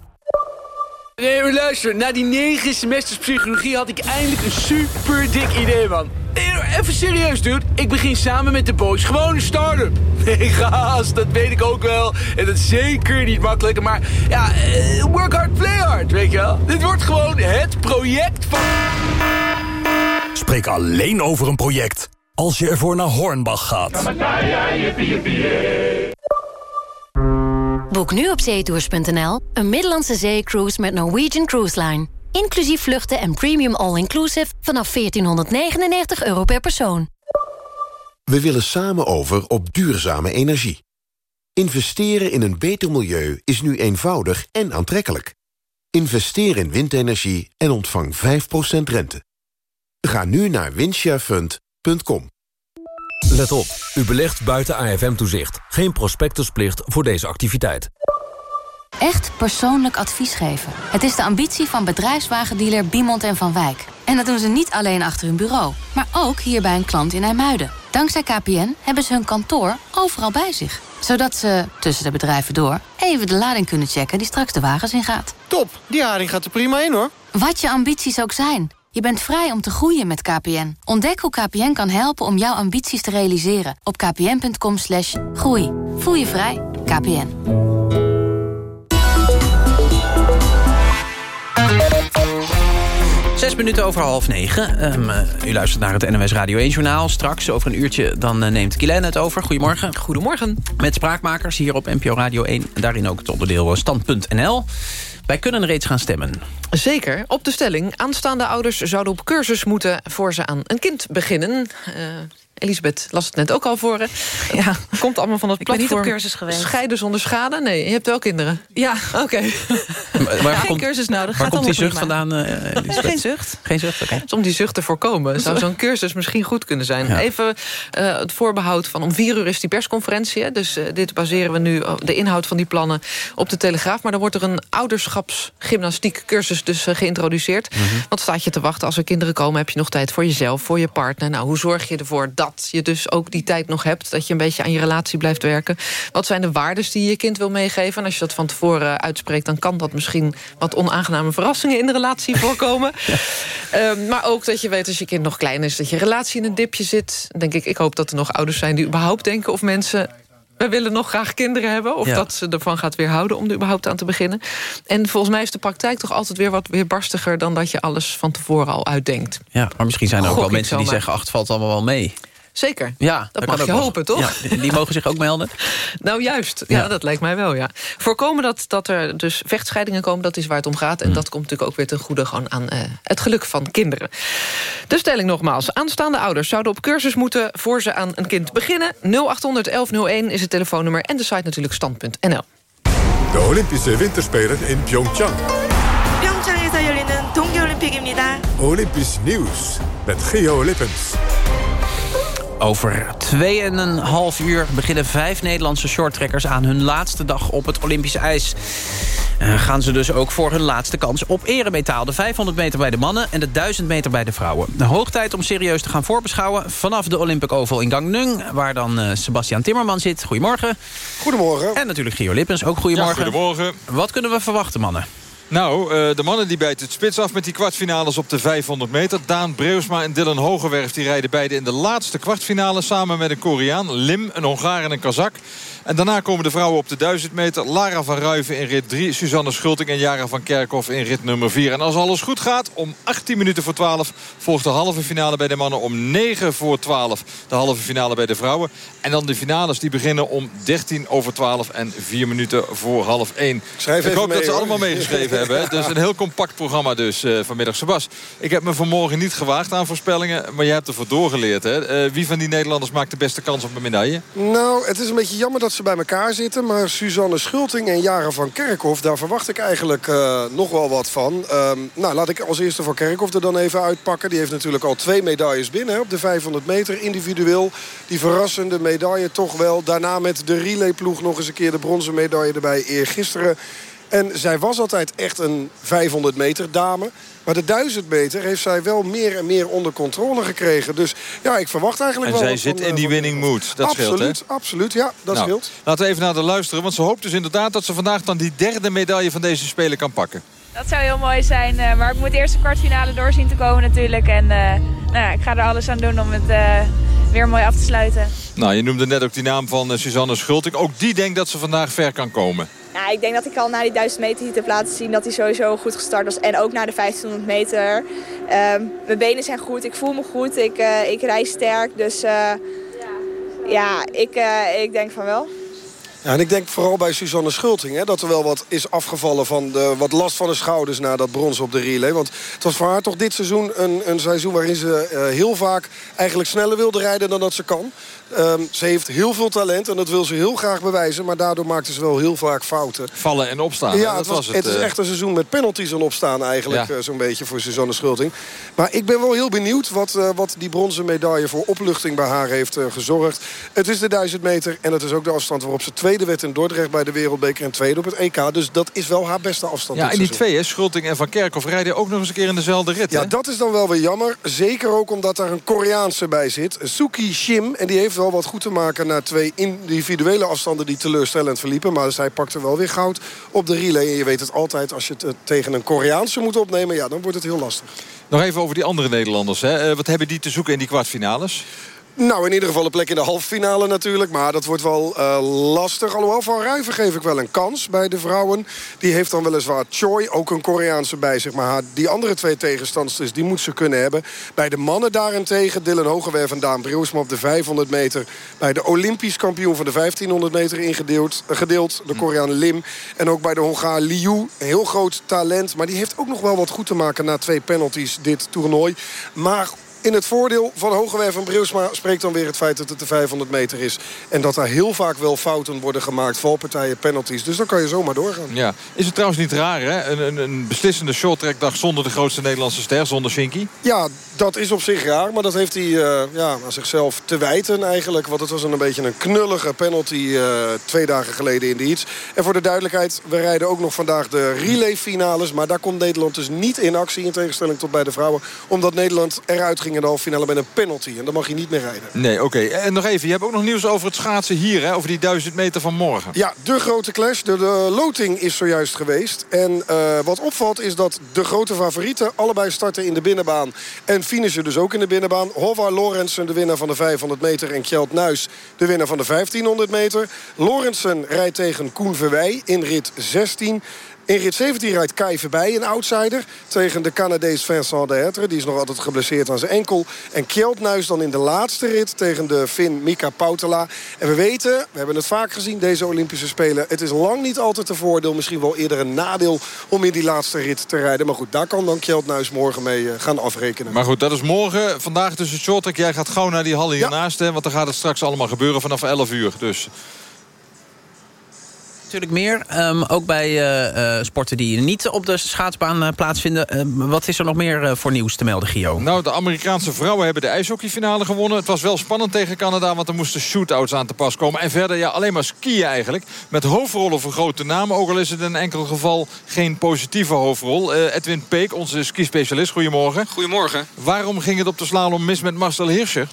Nee, maar luister. Na die negen semesters psychologie had ik eindelijk een super dik idee, man. Nee, nou, even serieus, dude. Ik begin samen met de boys gewoon een start-up. *laughs* Nee, gast, dat weet ik ook wel. En dat is zeker niet makkelijk. Maar ja, eh, work hard, play hard, weet je wel. Dit wordt gewoon het project van... Spreek alleen over een project als je ervoor naar Hornbach gaat. Boek nu op zeetours.nl een Middellandse zeecruise met Norwegian Cruise Line. Inclusief vluchten en premium all-inclusive vanaf 1499 euro per persoon. We willen samen over op duurzame energie. Investeren in een beter milieu is nu eenvoudig en aantrekkelijk. Investeer in windenergie en ontvang 5% rente. Ga nu naar winsharefund.com. Let op, u belegt buiten AFM-toezicht. Geen prospectusplicht voor deze activiteit. Echt persoonlijk advies geven. Het is de ambitie van bedrijfswagendealer Biemond en Van Wijk. En dat doen ze niet alleen achter hun bureau, maar ook hier bij een klant in IJmuiden. Dankzij KPN hebben ze hun kantoor overal bij zich. Zodat ze, tussen de bedrijven door, even de lading kunnen checken die straks de wagens ingaat. Top, die haring gaat er prima in hoor. Wat je ambities ook zijn, je bent vrij om te groeien met KPN. Ontdek hoe KPN kan helpen om jouw ambities te realiseren op kpn.com slash groei. Voel je vrij, KPN. Zes minuten over half negen. Um, uh, u luistert naar het NOS Radio 1-journaal. Straks, over een uurtje, dan uh, neemt Kilen het over. Goedemorgen. Goedemorgen. Met spraakmakers hier op NPO Radio 1. Daarin ook het onderdeel stand.nl. Wij kunnen reeds gaan stemmen. Zeker. Op de stelling. Aanstaande ouders zouden op cursus moeten... voor ze aan een kind beginnen. Uh, Elisabeth las het net ook al voor. Ja, komt allemaal van het ik platform. ben niet op cursus geweest. Scheiden zonder schade? Nee, je hebt wel kinderen. Ja. Oké. *laughs* Okay. Geen komt, cursus nodig. Waar Gaat komt die zucht prima. vandaan? Uh, *laughs* Geen zucht. Geen zucht, oké. Okay. Om die zucht te voorkomen zou zo'n cursus misschien goed kunnen zijn. Ja. Even uh, het voorbehoud van om vier uur is die persconferentie. Hè? Dus uh, dit baseren we nu, de inhoud van die plannen, op de Telegraaf. Maar dan wordt er een ouderschapsgymnastiek cursus dus uh, geïntroduceerd. Mm -hmm. Wat staat je te wachten als er kinderen komen? Heb je nog tijd voor jezelf, voor je partner? Nou, hoe zorg je ervoor dat je dus ook die tijd nog hebt... dat je een beetje aan je relatie blijft werken. Wat zijn de waardes die je kind wil meegeven? En als je dat van tevoren uitspreekt... dan kan dat misschien wat onaangename verrassingen in de relatie *laughs* voorkomen. ja. um, maar ook dat je weet als je kind nog klein is... dat je relatie in een dipje zit. Denk ik, ik hoop dat er nog ouders zijn die überhaupt denken... of mensen we willen nog graag kinderen hebben. Of Ja. dat ze ervan gaat weerhouden om er überhaupt aan te beginnen. En volgens mij is de praktijk toch altijd weer wat weerbarstiger... dan dat je alles van tevoren al uitdenkt. Ja, maar misschien zijn er ook wel mensen die zeggen... ach, het valt allemaal wel mee. Zeker. Ja, Dat kan mag ook je wel. hopen, toch? Ja, die- die mogen zich ook melden. *laughs* Nou, juist. Ja, Ja. dat lijkt mij wel, ja. Voorkomen dat, dat er dus vechtscheidingen komen, dat is waar het om gaat. En Mm. dat komt natuurlijk ook weer ten goede gewoon aan eh, het geluk van kinderen. De stelling nogmaals. Aanstaande ouders zouden op cursus moeten... voor ze aan een kind beginnen. 0800 1101 is het telefoonnummer. En de site natuurlijk stand.nl. De Olympische Winterspelen in Pyeongchang. 평창에서 열리는 동계올림픽입니다. Olympisch nieuws met Geo Lippens. Over 2,5 uur beginnen vijf Nederlandse shorttrekkers... aan hun laatste dag op het Olympische ijs. Eh, gaan ze dus ook voor hun laatste kans op eremetaal. De 500 meter bij de mannen en de 1000 meter bij de vrouwen. De hoog tijd om serieus te gaan voorbeschouwen... vanaf de Olympic Oval in Gangneung... waar dan eh, Sebastian Timmerman zit. Goedemorgen. Goedemorgen. En natuurlijk Gio Lippens, ook goedemorgen. Ja, goedemorgen. Wat kunnen we verwachten, mannen? Nou, eh, de mannen die bijten het spits af met die kwartfinales op de 500 meter. Daan Breusma en Dylan Hogewerf die rijden beide in de laatste kwartfinale... samen met een Koreaan, Lim, een Hongaar en een Kazak. En daarna komen de vrouwen op de 1000 meter. Lara van Ruiven in rit 3, Suzanne Schulting en Jara van Kerkhoff in rit nummer 4. En als alles goed gaat, om 18 minuten voor 12... volgt de halve finale bij de mannen om 9 voor 12. De halve finale bij de vrouwen. En dan de finales die beginnen om 13 over 12 en 4 minuten voor half 1. Schrijf Ik hoop mee, dat ze hoor. allemaal meegeschreven hebben. Hè. Dus een heel compact programma dus eh, vanmiddag. Sebas, ik heb me vanmorgen niet gewaagd aan voorspellingen... maar jij hebt ervoor doorgeleerd. Hè. Eh, wie van die Nederlanders maakt de beste kans op een medaille? Nou, het is een beetje jammer dat ze bij elkaar zitten. Maar Suzanne Schulting en Jara van Kerkhoff... daar verwacht ik eigenlijk eh, nog wel wat van. Ehm, nou, laat ik als eerste van Kerkhoff er dan even uitpakken. Die heeft natuurlijk al twee medailles binnen op de 500 meter individueel. Die verrassende medaille toch wel. Daarna met de relayploeg nog eens een keer de bronzen medaille erbij eergisteren. En zij was altijd echt een 500 meter dame. Maar de 1000 meter heeft zij wel meer en meer onder controle gekregen. Dus ja, ik verwacht eigenlijk En wel zij wat van, zit eh, in die van winning mood. Dat absoluut, scheelt, hè? absoluut. Ja, dat Nou, scheelt. Laten we even naar de luisteren. Want ze hoopt dus inderdaad dat ze vandaag dan die derde medaille van deze Spelen kan pakken. Dat zou heel mooi zijn, eh, maar ik moet eerst de kwartfinale doorzien te komen natuurlijk. En eh, nou, ja, ik ga er alles aan doen om het eh, weer mooi af te sluiten. Nou, je noemde net ook die naam van eh, Suzanne Schulting. Ook die denkt dat ze vandaag ver kan komen. Ja, ik denk dat ik al na die 1000 meter hier heb laten zien dat hij sowieso goed gestart was. En ook naar de 1500 meter. Ehm, mijn benen zijn goed, ik voel me goed, ik, eh, ik rij sterk. Dus eh, ja, ik, eh, ik denk van wel. Ja, en ik denk vooral bij Suzanne Schulting... Hè, dat er wel wat is afgevallen van de, wat last van de schouders... na dat brons op de relay. Want het was voor haar toch dit seizoen een, een seizoen... waarin ze heel vaak eigenlijk sneller wilde rijden dan dat ze kan. Ehm, ze heeft heel veel talent en dat wil ze heel graag bewijzen... maar daardoor maakte ze wel heel vaak fouten. Vallen en opstaan. Ja, dat het, was, het. het is eh. echt een seizoen met penalties en opstaan eigenlijk. Ja. eh, Zo'n beetje voor Suzanne Schulting. Maar ik ben wel heel benieuwd wat, eh, wat die bronzen medaille voor opluchting bij haar heeft gezorgd. Het is de 1000 meter en het is ook de afstand waarop ze tweede werd in Dordrecht bij de Wereldbeker en tweede op het EK. Dus dat is wel haar beste afstand Ja, en die twee, hè, Schulting en Van Kerkhoff... rijden ook nog eens een keer in dezelfde rit. Ja, hè? dat is dan wel weer jammer. Zeker ook omdat daar een Koreaanse bij zit. Suki Shim. En die heeft wel wat goed te maken na twee individuele afstanden... die teleurstellend verliepen. Maar zij pakte wel weer goud op de relay. En je weet het altijd, als je het eh, tegen een Koreaanse moet opnemen... ja, dan wordt het heel lastig. Nog even over die andere Nederlanders. Hè. Eh, wat hebben die te zoeken in die kwartfinales? Nou, in ieder geval een plek in de halve finale natuurlijk. Maar dat wordt wel eh, lastig. Alhoewel, Van Ruiven geef ik wel een kans bij de vrouwen. Die heeft dan weliswaar Choi, ook een Koreaanse bij zich. Maar die andere twee tegenstanders, die moet ze kunnen hebben. Bij de mannen daarentegen, Dylan Hogewerf en Daan op de 500 meter. Bij de Olympisch kampioen van de 1500 meter ingedeeld. gedeeld, de Koreaan Lim. En ook bij de Hongaar Liu. Heel groot talent. Maar die heeft ook nog wel wat goed te maken na twee penalties dit toernooi. Maar in het voordeel van Hogewerf en Breusma spreekt dan weer het feit dat het de 500 meter is. En dat daar heel vaak wel fouten worden gemaakt. Valpartijen, penalties. Dus dan kan je zomaar doorgaan. Ja. Is het trouwens niet raar, hè? Een, een, een beslissende shorttrackdag zonder de grootste Nederlandse ster, zonder Shinky? Ja, dat is op zich raar. Maar dat heeft hij eh, ja, aan zichzelf te wijten eigenlijk. Want het was een, een beetje een knullige penalty eh, twee dagen geleden in de heats. En voor de duidelijkheid, we rijden ook nog vandaag de relay finales. Maar daar komt Nederland dus niet in actie in tegenstelling tot bij de vrouwen. Omdat Nederland eruit ging ging in de halve finale met een penalty. En dan mag hij niet meer rijden. Nee, oké. En nog even, je hebt ook nog nieuws over het schaatsen hier, hè? Over die duizend meter van morgen. Ja, de grote clash. De, de loting is zojuist geweest. En uh, wat opvalt is dat de grote favorieten allebei starten in de binnenbaan. En finishen dus ook in de binnenbaan. Hova Lorentzen, de winnaar van de 500 meter. En Kjeld Nuis, de winnaar van de 1500 meter. Lorentzen rijdt tegen Koen Verwij in rit 16. In rit 17 rijdt Kai voorbij, een outsider. Tegen de Canadees Vincent de Hetre. Die is nog altijd geblesseerd aan zijn enkel. En Kjeldnuis dan in de laatste rit tegen de Fin Mika Pautela. En we weten, we hebben het vaak gezien deze Olympische Spelen... het is lang niet altijd een voordeel, misschien wel eerder een nadeel... om in die laatste rit te rijden. Maar goed, daar kan dan Kjeldnuis morgen mee eh, gaan afrekenen. Maar goed, dat is morgen. Vandaag tussen shorttrack. Jij gaat gauw naar die hal hiernaast. Ja. Hè, want dan gaat het straks allemaal gebeuren vanaf 11 uur. Dus natuurlijk meer. Um, ook bij uh, uh, sporten die niet op de schaatsbaan uh, plaatsvinden. Uh, wat is er nog meer voor nieuws te melden, Gio? Nou, de Amerikaanse vrouwen hebben de ijshockeyfinale gewonnen. Het was wel spannend tegen Canada, want er moesten shootouts aan te pas komen. En verder, ja, alleen maar skiën eigenlijk. Met hoofdrollen voor grote namen. Ook al is het in enkel geval geen positieve hoofdrol. Edwin Peek, onze skispecialist, goedemorgen. Goedemorgen. Waarom ging het op de slalom mis met Marcel Hirscher?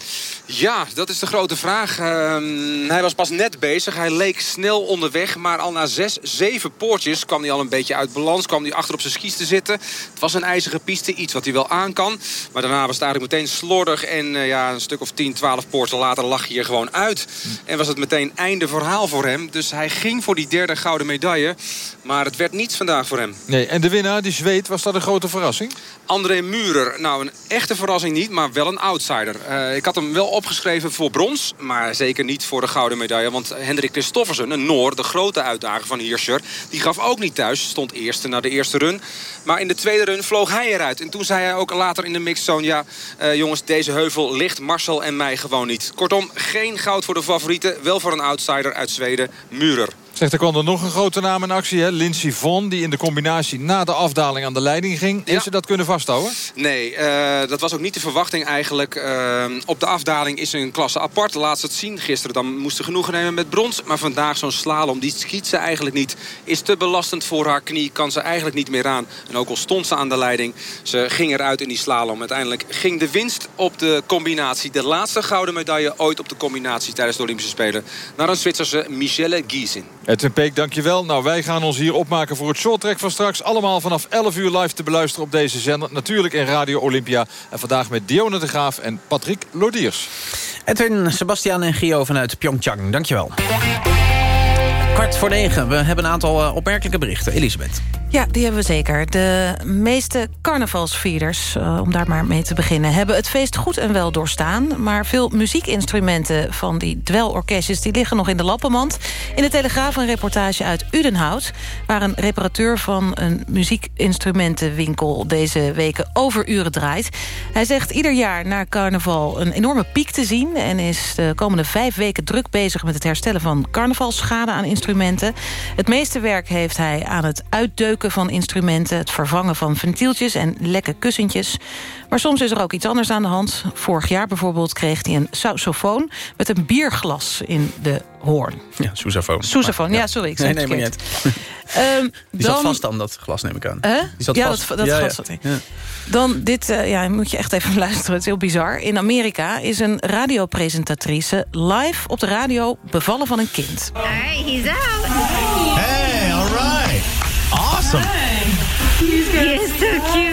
Ja, dat is de grote vraag. Ehm, hij was pas net bezig. Hij leek snel onderweg, maar na zes, zeven poortjes kwam hij al een beetje uit balans. Kwam hij achter op zijn skis te zitten. Het was een ijzige piste, iets wat hij wel aan kan. Maar daarna was het eigenlijk meteen slordig. En uh, ja, een stuk of 10, 12 poorten later lag hij er gewoon uit. En was het meteen einde verhaal voor hem. Dus hij ging voor die derde gouden medaille. Maar het werd niets vandaag voor hem. Nee, en de winnaar, die zweet, was dat een grote verrassing? André Murer. Nou, een echte verrassing niet, maar wel een outsider. Uh, ik had hem wel opgeschreven voor brons, maar zeker niet voor de gouden medaille. Want Hendrik Christoffersen, een Noor, de grote uitdager van Hirscher... die gaf ook niet thuis, stond eerste na de eerste run. Maar in de tweede run vloog hij eruit. En toen zei hij ook later in de mixzone... ja, uh, jongens, deze heuvel ligt Marcel en mij gewoon niet. Kortom, geen goud voor de favorieten. Wel voor een outsider uit Zweden, Murer. Zegt, er kwam er nog een grote naam in actie, hè? Lindsey Vonn, die in de combinatie na de afdaling aan de leiding ging. Heeft ze dat kunnen vasthouden? Nee, uh, dat was ook niet de verwachting eigenlijk. Uh, op de afdaling is een klasse apart. Laat ze het zien. Gisteren dan moest ze genoegen nemen met brons. Maar vandaag zo'n slalom, die schiet ze eigenlijk niet. Is te belastend voor haar knie. Kan ze eigenlijk niet meer aan. En ook al stond ze aan de leiding. Ze ging eruit in die slalom. Uiteindelijk ging de winst op de combinatie. De laatste gouden medaille ooit op de combinatie tijdens de Olympische Spelen. Naar een Zwitserse Michelle Giesin. Edwin Peek, dankjewel. Nou, wij gaan ons hier opmaken voor het shorttrack van straks. Allemaal vanaf 11 uur live te beluisteren op deze zender. Natuurlijk in Radio Olympia. En vandaag met Dionne de Graaf en Patrick Lodiers. Edwin, Sebastian en Gio vanuit Pyeongchang. Dankjewel. Kwart voor negen. We hebben een aantal uh, opmerkelijke berichten. Elisabeth. Ja, die hebben we zeker. De meeste carnavalsvierders, uh, om daar maar mee te beginnen... hebben het feest goed en wel doorstaan. Maar veel muziekinstrumenten van die dwelorkestjes... die liggen nog in de lappenmand. In de Telegraaf een reportage uit Udenhout... waar een reparateur van een muziekinstrumentenwinkel... deze weken overuren draait. Hij zegt ieder jaar na carnaval een enorme piek te zien... en is de komende vijf weken druk bezig... met het herstellen van carnavalsschade aan instrumenten. Het meeste werk heeft hij aan het uitdeuken van instrumenten... het vervangen van ventieltjes en lekke kussentjes. Maar soms is er ook iets anders aan de hand. Vorig jaar bijvoorbeeld kreeg hij een saxofoon... met een bierglas in de hoorn. Ja, sousafoon. Sousafoon, ja. sorry. Ik nee, nee, maar niet. um, *laughs* Die dan... zat vast aan dat glas, neem ik aan. Uh? Die zat ja, vast. dat, dat ja, glas zat ja. Dan dit, uh, ja, moet je echt even *laughs* luisteren. Het is heel bizar. In Amerika is een radiopresentatrice live op de radio bevallen van een kind. Hey, he's out. Hey, all right. Awesome. He's he is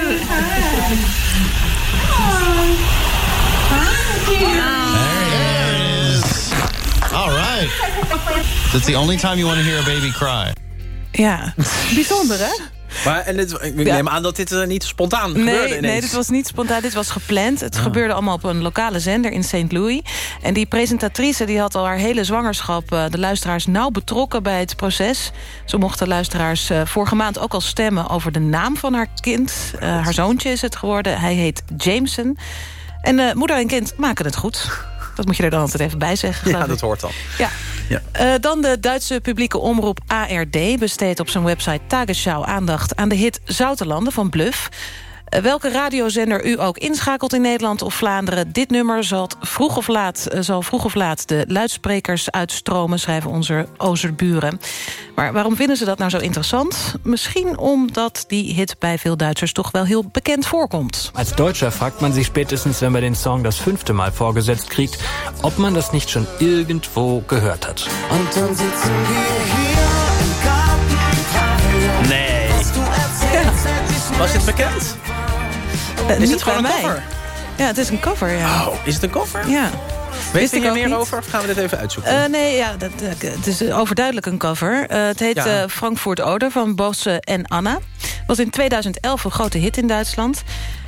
There it is. All right. That's the only time you want to hear a baby cry. Ja, bijzonder hè? Maar en dit, ik neem aan dat dit uh, niet spontaan nee, gebeurde ineens. Nee, dit was niet spontaan, dit was gepland. Het ah. gebeurde allemaal op een lokale zender in St. Louis. En die presentatrice die had al haar hele zwangerschap... Uh, de luisteraars nauw betrokken bij het proces. Zo mochten luisteraars uh, vorige maand ook al stemmen... over de naam van haar kind. haar zoontje is het geworden. Hij heet Jameson. En moeder en kind maken het goed. Dat moet je er dan altijd even bij zeggen. Ja, dat hoort dan. Ja. ja. Uh, dan de Duitse publieke omroep ARD besteedt op zijn website Tagesschau aandacht... aan de hit Zoutelanden van Bluff. Eh, welke radiozender u ook inschakelt in Nederland of Vlaanderen... dit nummer zal vroeg of laat, eh, zal vroeg of laat de luidsprekers uitstromen... schrijven onze Ozerburen. Maar waarom vinden ze dat nou zo interessant? Misschien omdat die hit bij veel Duitsers toch wel heel bekend voorkomt. Als Deutscher fragt man sich spätestens, wenn man den Song das fünfte Mal vorgesetzt kriegt, ob man das nicht schon irgendwo gehört hat. Und dann sitzen wir hier im Garten. Nee. Was dit bekend? Is het gewoon een cover? Ja, het is een cover, ja. Oh, is het een cover? Ja. Weet je ik er meer niet. over of gaan we dit even uitzoeken? Eh, nee, ja, dat, eh, het is overduidelijk een cover. Eh, het heet Ja. Frankfurt Oder van Bosse en Anna. Was in 2011 een grote hit in Duitsland.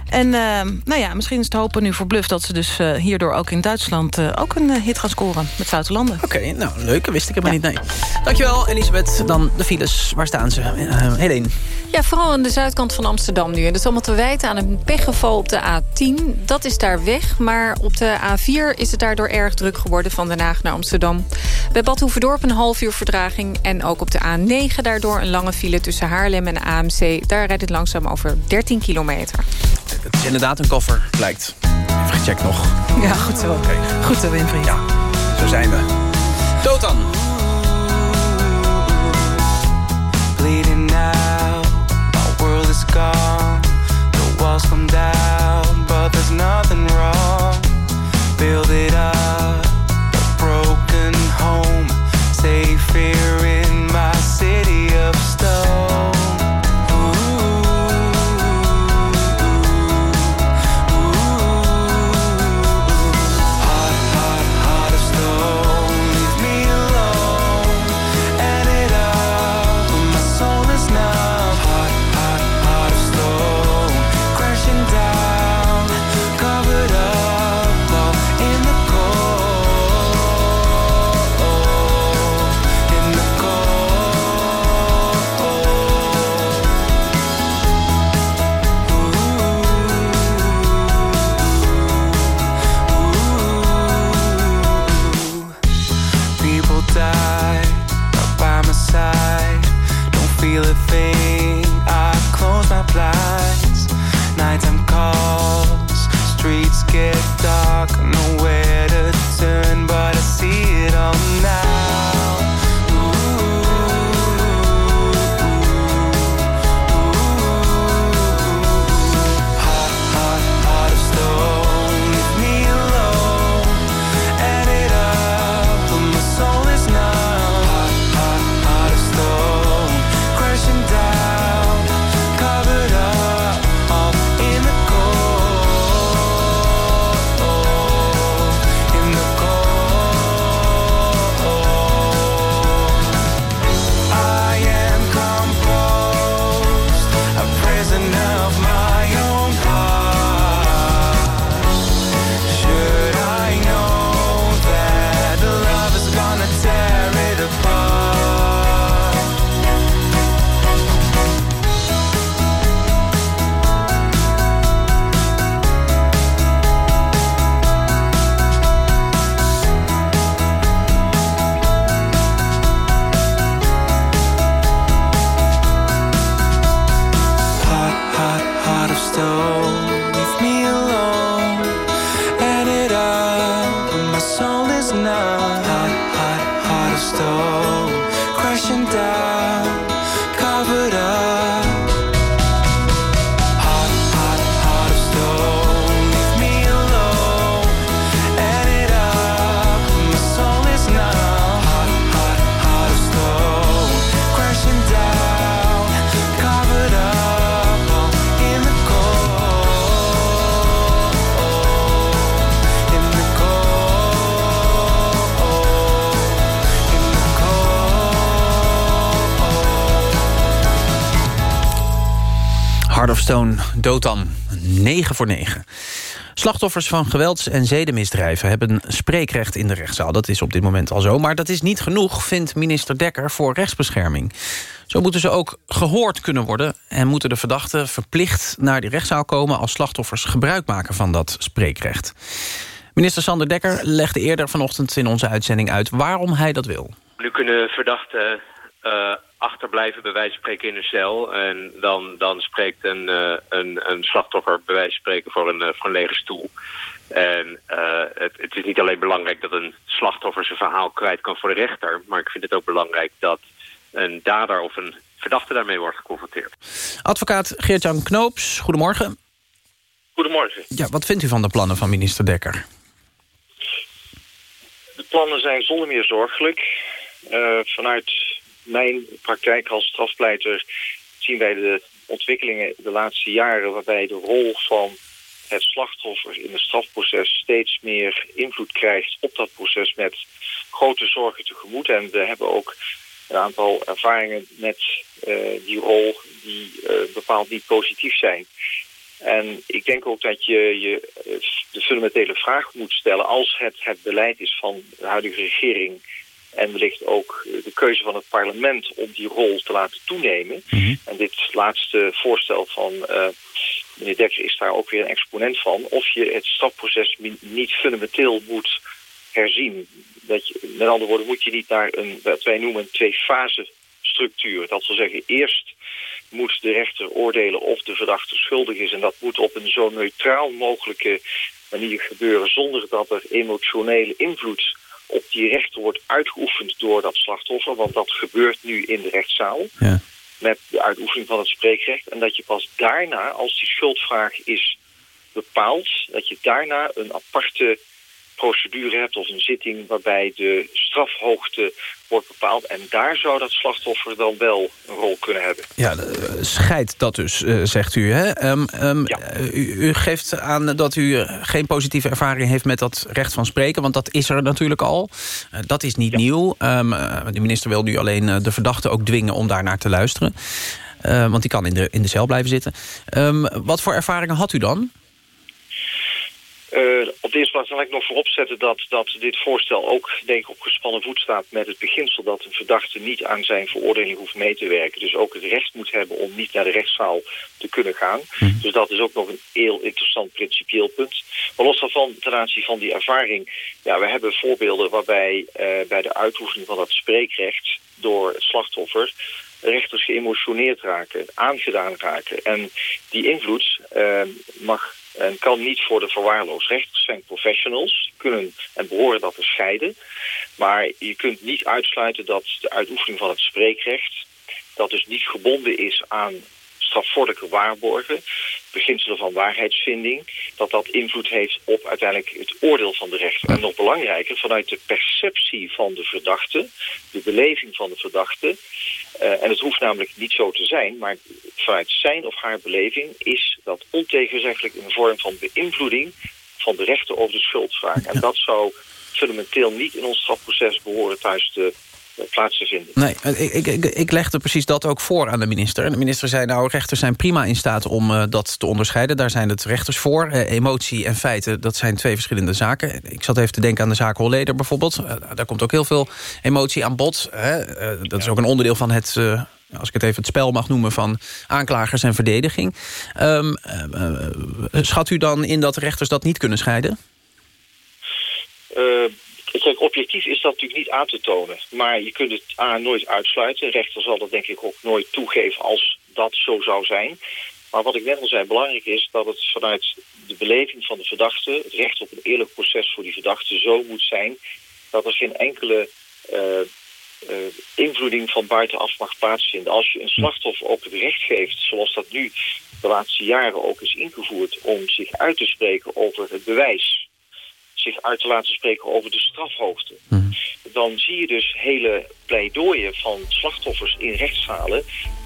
En eh, nou ja, misschien is het hopen nu voor Bluff... dat ze dus eh, hierdoor ook in Duitsland eh, ook een eh, hit gaan scoren. Met Zoute Landen. Oké, nou, leuk. Wist ik helemaal niet, nee. Dankjewel, Elisabeth. Dan de files. Waar staan ze? Uh, Helene. Ja, vooral aan de zuidkant van Amsterdam nu. En dat is allemaal te wijten aan een pechgeval op de A10. Dat is daar weg, maar op de A4 is het daardoor erg druk geworden... van Den Haag naar Amsterdam. Bij Bad Hoeverdorp een half uur verdraging. En ook op de A9 daardoor een lange file tussen Haarlem en AMC. Daar rijdt het langzaam over 13 kilometer. Het is inderdaad een koffer, blijkt. Even gecheckt nog. Ja, goed zo. Goed zo, Winfried. Ja, zo zijn we. Dotan. Bleeding now, my world is gone. The walls come down, but there's nothing wrong. Build it up, Dotan. 9 voor 9. Slachtoffers van gewelds- en zedenmisdrijven hebben spreekrecht in de rechtszaal. Dat is op dit moment al zo. Maar dat is niet genoeg, vindt minister Dekker voor rechtsbescherming. Zo moeten ze ook gehoord kunnen worden... en moeten de verdachten verplicht naar die rechtszaal komen... als slachtoffers gebruik maken van dat spreekrecht. Minister Sander Dekker legde eerder vanochtend in onze uitzending uit... waarom hij dat wil. Nu kunnen verdachten eh, achterblijven bij wijze van spreken in een cel. En dan, dan spreekt een, eh, een, een slachtoffer bij wijze van spreken voor een, voor een lege stoel. En eh, het, het is niet alleen belangrijk dat een slachtoffer zijn verhaal kwijt kan voor de rechter. Maar ik vind het ook belangrijk dat een dader of een verdachte daarmee wordt geconfronteerd. Advocaat Geert-Jan Knoops, goedemorgen. Goedemorgen. Ja, wat vindt u van de plannen van minister Dekker? De plannen zijn zonder meer zorgelijk. Uh, vanuit mijn praktijk als strafpleiter zien wij de ontwikkelingen de laatste jaren... waarbij de rol van het slachtoffer in het strafproces steeds meer invloed krijgt op dat proces met grote zorgen tegemoet. En we hebben ook een aantal ervaringen met uh, die rol die uh, bepaald niet positief zijn. En ik denk ook dat je, je de fundamentele vraag moet stellen... als het het beleid is van de huidige regering... en wellicht ook de keuze van het parlement om die rol te laten toenemen. Mm -hmm. En dit laatste voorstel van uh, meneer Dekker is daar ook weer een exponent van... of je het strafproces niet fundamenteel moet herzien. Dat je, met andere woorden moet je niet naar een, wat wij noemen een twee-fase structuur. Dat wil zeggen, eerst moet de rechter oordelen of de verdachte schuldig is. En dat moet op een zo neutraal mogelijke manier gebeuren... zonder dat er emotionele invloed op die rechter wordt uitgeoefend door dat slachtoffer. Want dat gebeurt nu in de rechtszaal. Ja. Met de uitoefening van het spreekrecht. En dat je pas daarna, als die schuldvraag is bepaald... dat je daarna een aparte procedure hebt of een zitting waarbij de strafhoogte wordt bepaald. En daar zou dat slachtoffer dan wel een rol kunnen hebben. Ja, scheidt dat dus, uh, zegt u. Hè? Um, um, ja. u, u, geeft aan dat u geen positieve ervaring heeft met dat recht van spreken. Want dat is er natuurlijk al. Dat is niet ja. nieuw. Um, uh, de minister wil nu alleen de verdachte ook dwingen om daarnaar te luisteren. want die kan in de, in de cel blijven zitten. wat voor ervaringen had u dan? Uh, op de eerste plaats wil ik nog voorop zetten dat, dat dit voorstel ook denk ik op gespannen voet staat met het beginsel dat een verdachte niet aan zijn veroordeling hoeft mee te werken. Dus ook het recht moet hebben om niet naar de rechtszaal te kunnen gaan. Mm. Dus dat is ook nog een heel interessant principieel punt. Maar los daarvan, ten aanzien van die ervaring, ja, we hebben voorbeelden waarbij uh, bij de uitoefening van dat spreekrecht door het slachtoffer rechters geëmotioneerd raken, aangedaan raken. En die invloed uh, mag en kan niet voor de verwaarloosd. Rechters zijn professionals, kunnen en behoren dat te scheiden. Maar je kunt niet uitsluiten dat de uitoefening van het spreekrecht... dat dus niet gebonden is aan strafvordelijke waarborgen, beginselen van waarheidsvinding, dat dat invloed heeft op uiteindelijk het oordeel van de rechter. En nog belangrijker, vanuit de perceptie van de verdachte, de beleving van de verdachte, uh, en het hoeft namelijk niet zo te zijn, maar vanuit zijn of haar beleving is dat ontegenzeggelijk een vorm van beïnvloeding van de rechter over de schuldvraag. En dat zou fundamenteel niet in ons strafproces behoren thuis te plaats te vinden. Nee, ik, ik, ik legde precies dat ook voor aan de minister. En de minister zei, nou, rechters zijn prima in staat om uh, dat te onderscheiden. Daar zijn het rechters voor. Uh, emotie en feiten, dat zijn twee verschillende zaken. Ik zat even te denken aan de zaak Holleder bijvoorbeeld. Uh, daar komt ook heel veel emotie aan bod. Hè? dat is ook een onderdeel van het als ik het even het spel mag noemen... van aanklagers en verdediging. Um, schat u dan in dat rechters dat niet kunnen scheiden? Kijk, objectief is dat natuurlijk niet aan te tonen. Maar je kunt het A nooit uitsluiten. Een rechter zal dat denk ik ook nooit toegeven als dat zo zou zijn. Maar wat ik net al zei, belangrijk is dat het vanuit de beleving van de verdachte... het recht op een eerlijk proces voor die verdachte zo moet zijn... dat er geen enkele uh, uh, invloeding van buitenaf mag plaatsvinden. Als je een slachtoffer ook het recht geeft, zoals dat nu de laatste jaren ook is ingevoerd... om zich uit te spreken over het bewijs zich uit te laten spreken over de strafhoogte. Mm. Dan zie je dus hele pleidooien van slachtoffers in rechtszalen...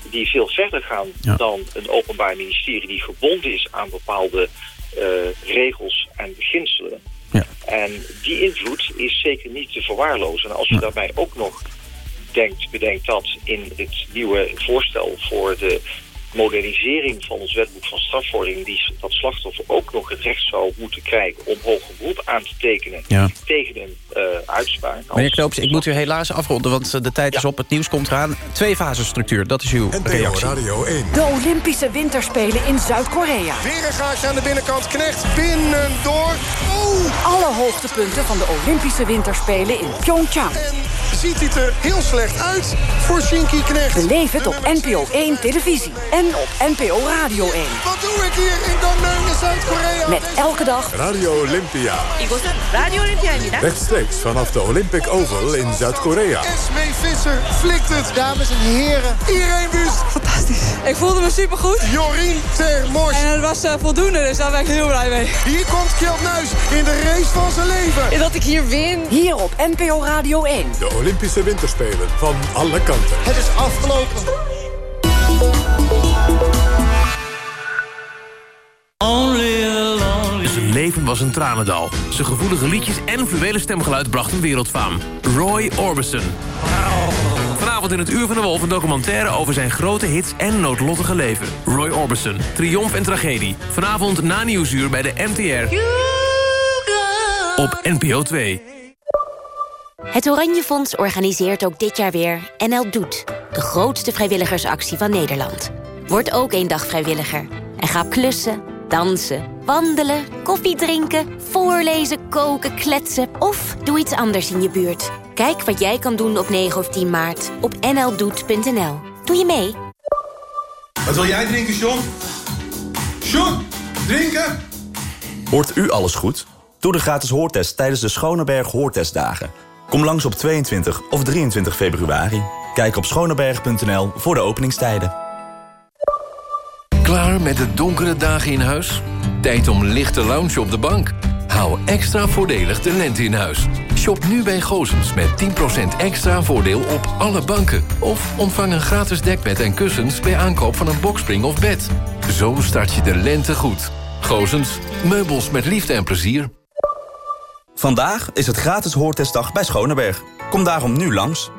die veel verder gaan ja. dan een openbaar ministerie... die gebonden is aan bepaalde uh, regels en beginselen. Ja. En die invloed is zeker niet te verwaarlozen. En als je ja. daarbij ook nog denkt, bedenkt dat in het nieuwe voorstel... voor de modernisering van ons wetboek van strafvordering... die dat slachtoffer ook nog het recht zou moeten krijgen... om hoger beroep aan te tekenen ja. tegen een uh, uitspraak. Meneer Knoops, ik moet u helaas afronden, want de tijd ja. is op. Het nieuws komt eraan. Twee fasenstructuur, dat is uw NPO reactie. Radio 1. De Olympische Winterspelen in Zuid-Korea. Weer een gaatje aan de binnenkant. Knecht binnendoor. Oeh. Alle hoogtepunten van de Olympische Winterspelen in Pyeongchang. En ziet hij er heel slecht uit voor Shinky Knecht. Beleef het op NPO 1 televisie op NPO Radio 1. Wat doe ik hier in Gangneung Zuid-Korea? Met elke dag... Radio Olympia. Ik was Radio Olympia. Rechtstreeks vanaf de Olympic Oval in Zuid-Korea. Esmee Visser flikt het. Dames en heren. Iedereen Wust. Fantastisch. Ik voelde me supergoed. Jorien Termors. En het was eh, voldoende, dus daar ben ik heel blij mee. Hier komt Kjeld Nuis in de race van zijn leven. En dat ik hier win. Hier op NPO Radio 1. De Olympische Winterspelen van alle kanten. Het is afgelopen. Zijn leven was een tranendal. Zijn gevoelige liedjes en fluwelen stemgeluid brachten wereldfaam. Roy Orbison. Vanavond in het Uur van de Wolf een documentaire over zijn grote hits en noodlottige leven. Roy Orbison, triomf en tragedie. Vanavond na Nieuwsuur bij de NTR. Op NPO 2. Het Oranje Fonds organiseert ook dit jaar weer NL Doet. De grootste vrijwilligersactie van Nederland. Word ook één dag vrijwilliger. En ga klussen, dansen, wandelen, koffie drinken... voorlezen, koken, kletsen of doe iets anders in je buurt. Kijk wat jij kan doen op 9 of 10 maart op nldoet.nl. Doe je mee? Wat wil jij drinken, John? John, drinken? Hoort u alles goed? Doe de gratis hoortest tijdens de Schoneberg Hoortestdagen. Kom langs op 22 of 23 februari. Kijk op schoneberg.nl voor de openingstijden. Klaar met de donkere dagen in huis? Tijd om lichte lounge op de bank. Hou extra voordelig de lente in huis. Shop nu bij Gozens met 10% extra voordeel op alle banken. Of ontvang een gratis dekbed en kussens bij aankoop van een bokspring of bed. Zo start je de lente goed. Gozens, meubels met liefde en plezier. Vandaag is het gratis hoortestdag bij Schoneberg. Kom daarom nu langs.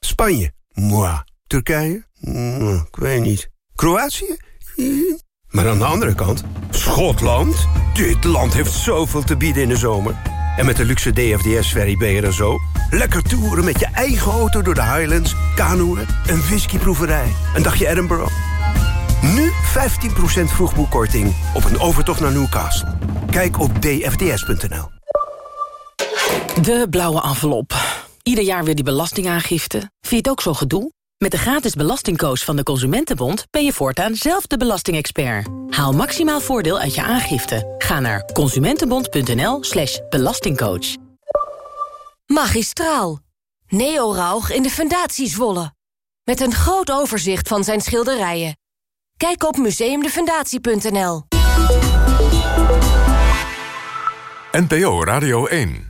Spanje? Moi. Turkije? Mm, ik weet niet. Kroatië? Maar aan de andere kant, Schotland? Dit land heeft zoveel te bieden in de zomer. En met de luxe DFDS-ferry ben je er zo. Lekker toeren met je eigen auto door de Highlands, kanoeën, een whiskyproeverij, een dagje Edinburgh. Nu 15% vroegboekkorting op een overtocht naar Newcastle. Kijk op dfds.nl. De blauwe envelop. Ieder jaar weer die belastingaangifte. Vind je het ook zo gedoe? Met de gratis belastingcoach van de Consumentenbond... ben je voortaan zelf de belastingexpert. Haal maximaal voordeel uit je aangifte. Ga naar consumentenbond.nl slash belastingcoach. Magistraal. Neo Rauch in de Fundatie Zwolle. Met een groot overzicht van zijn schilderijen. Kijk op museumdefundatie.nl. NPO Radio 1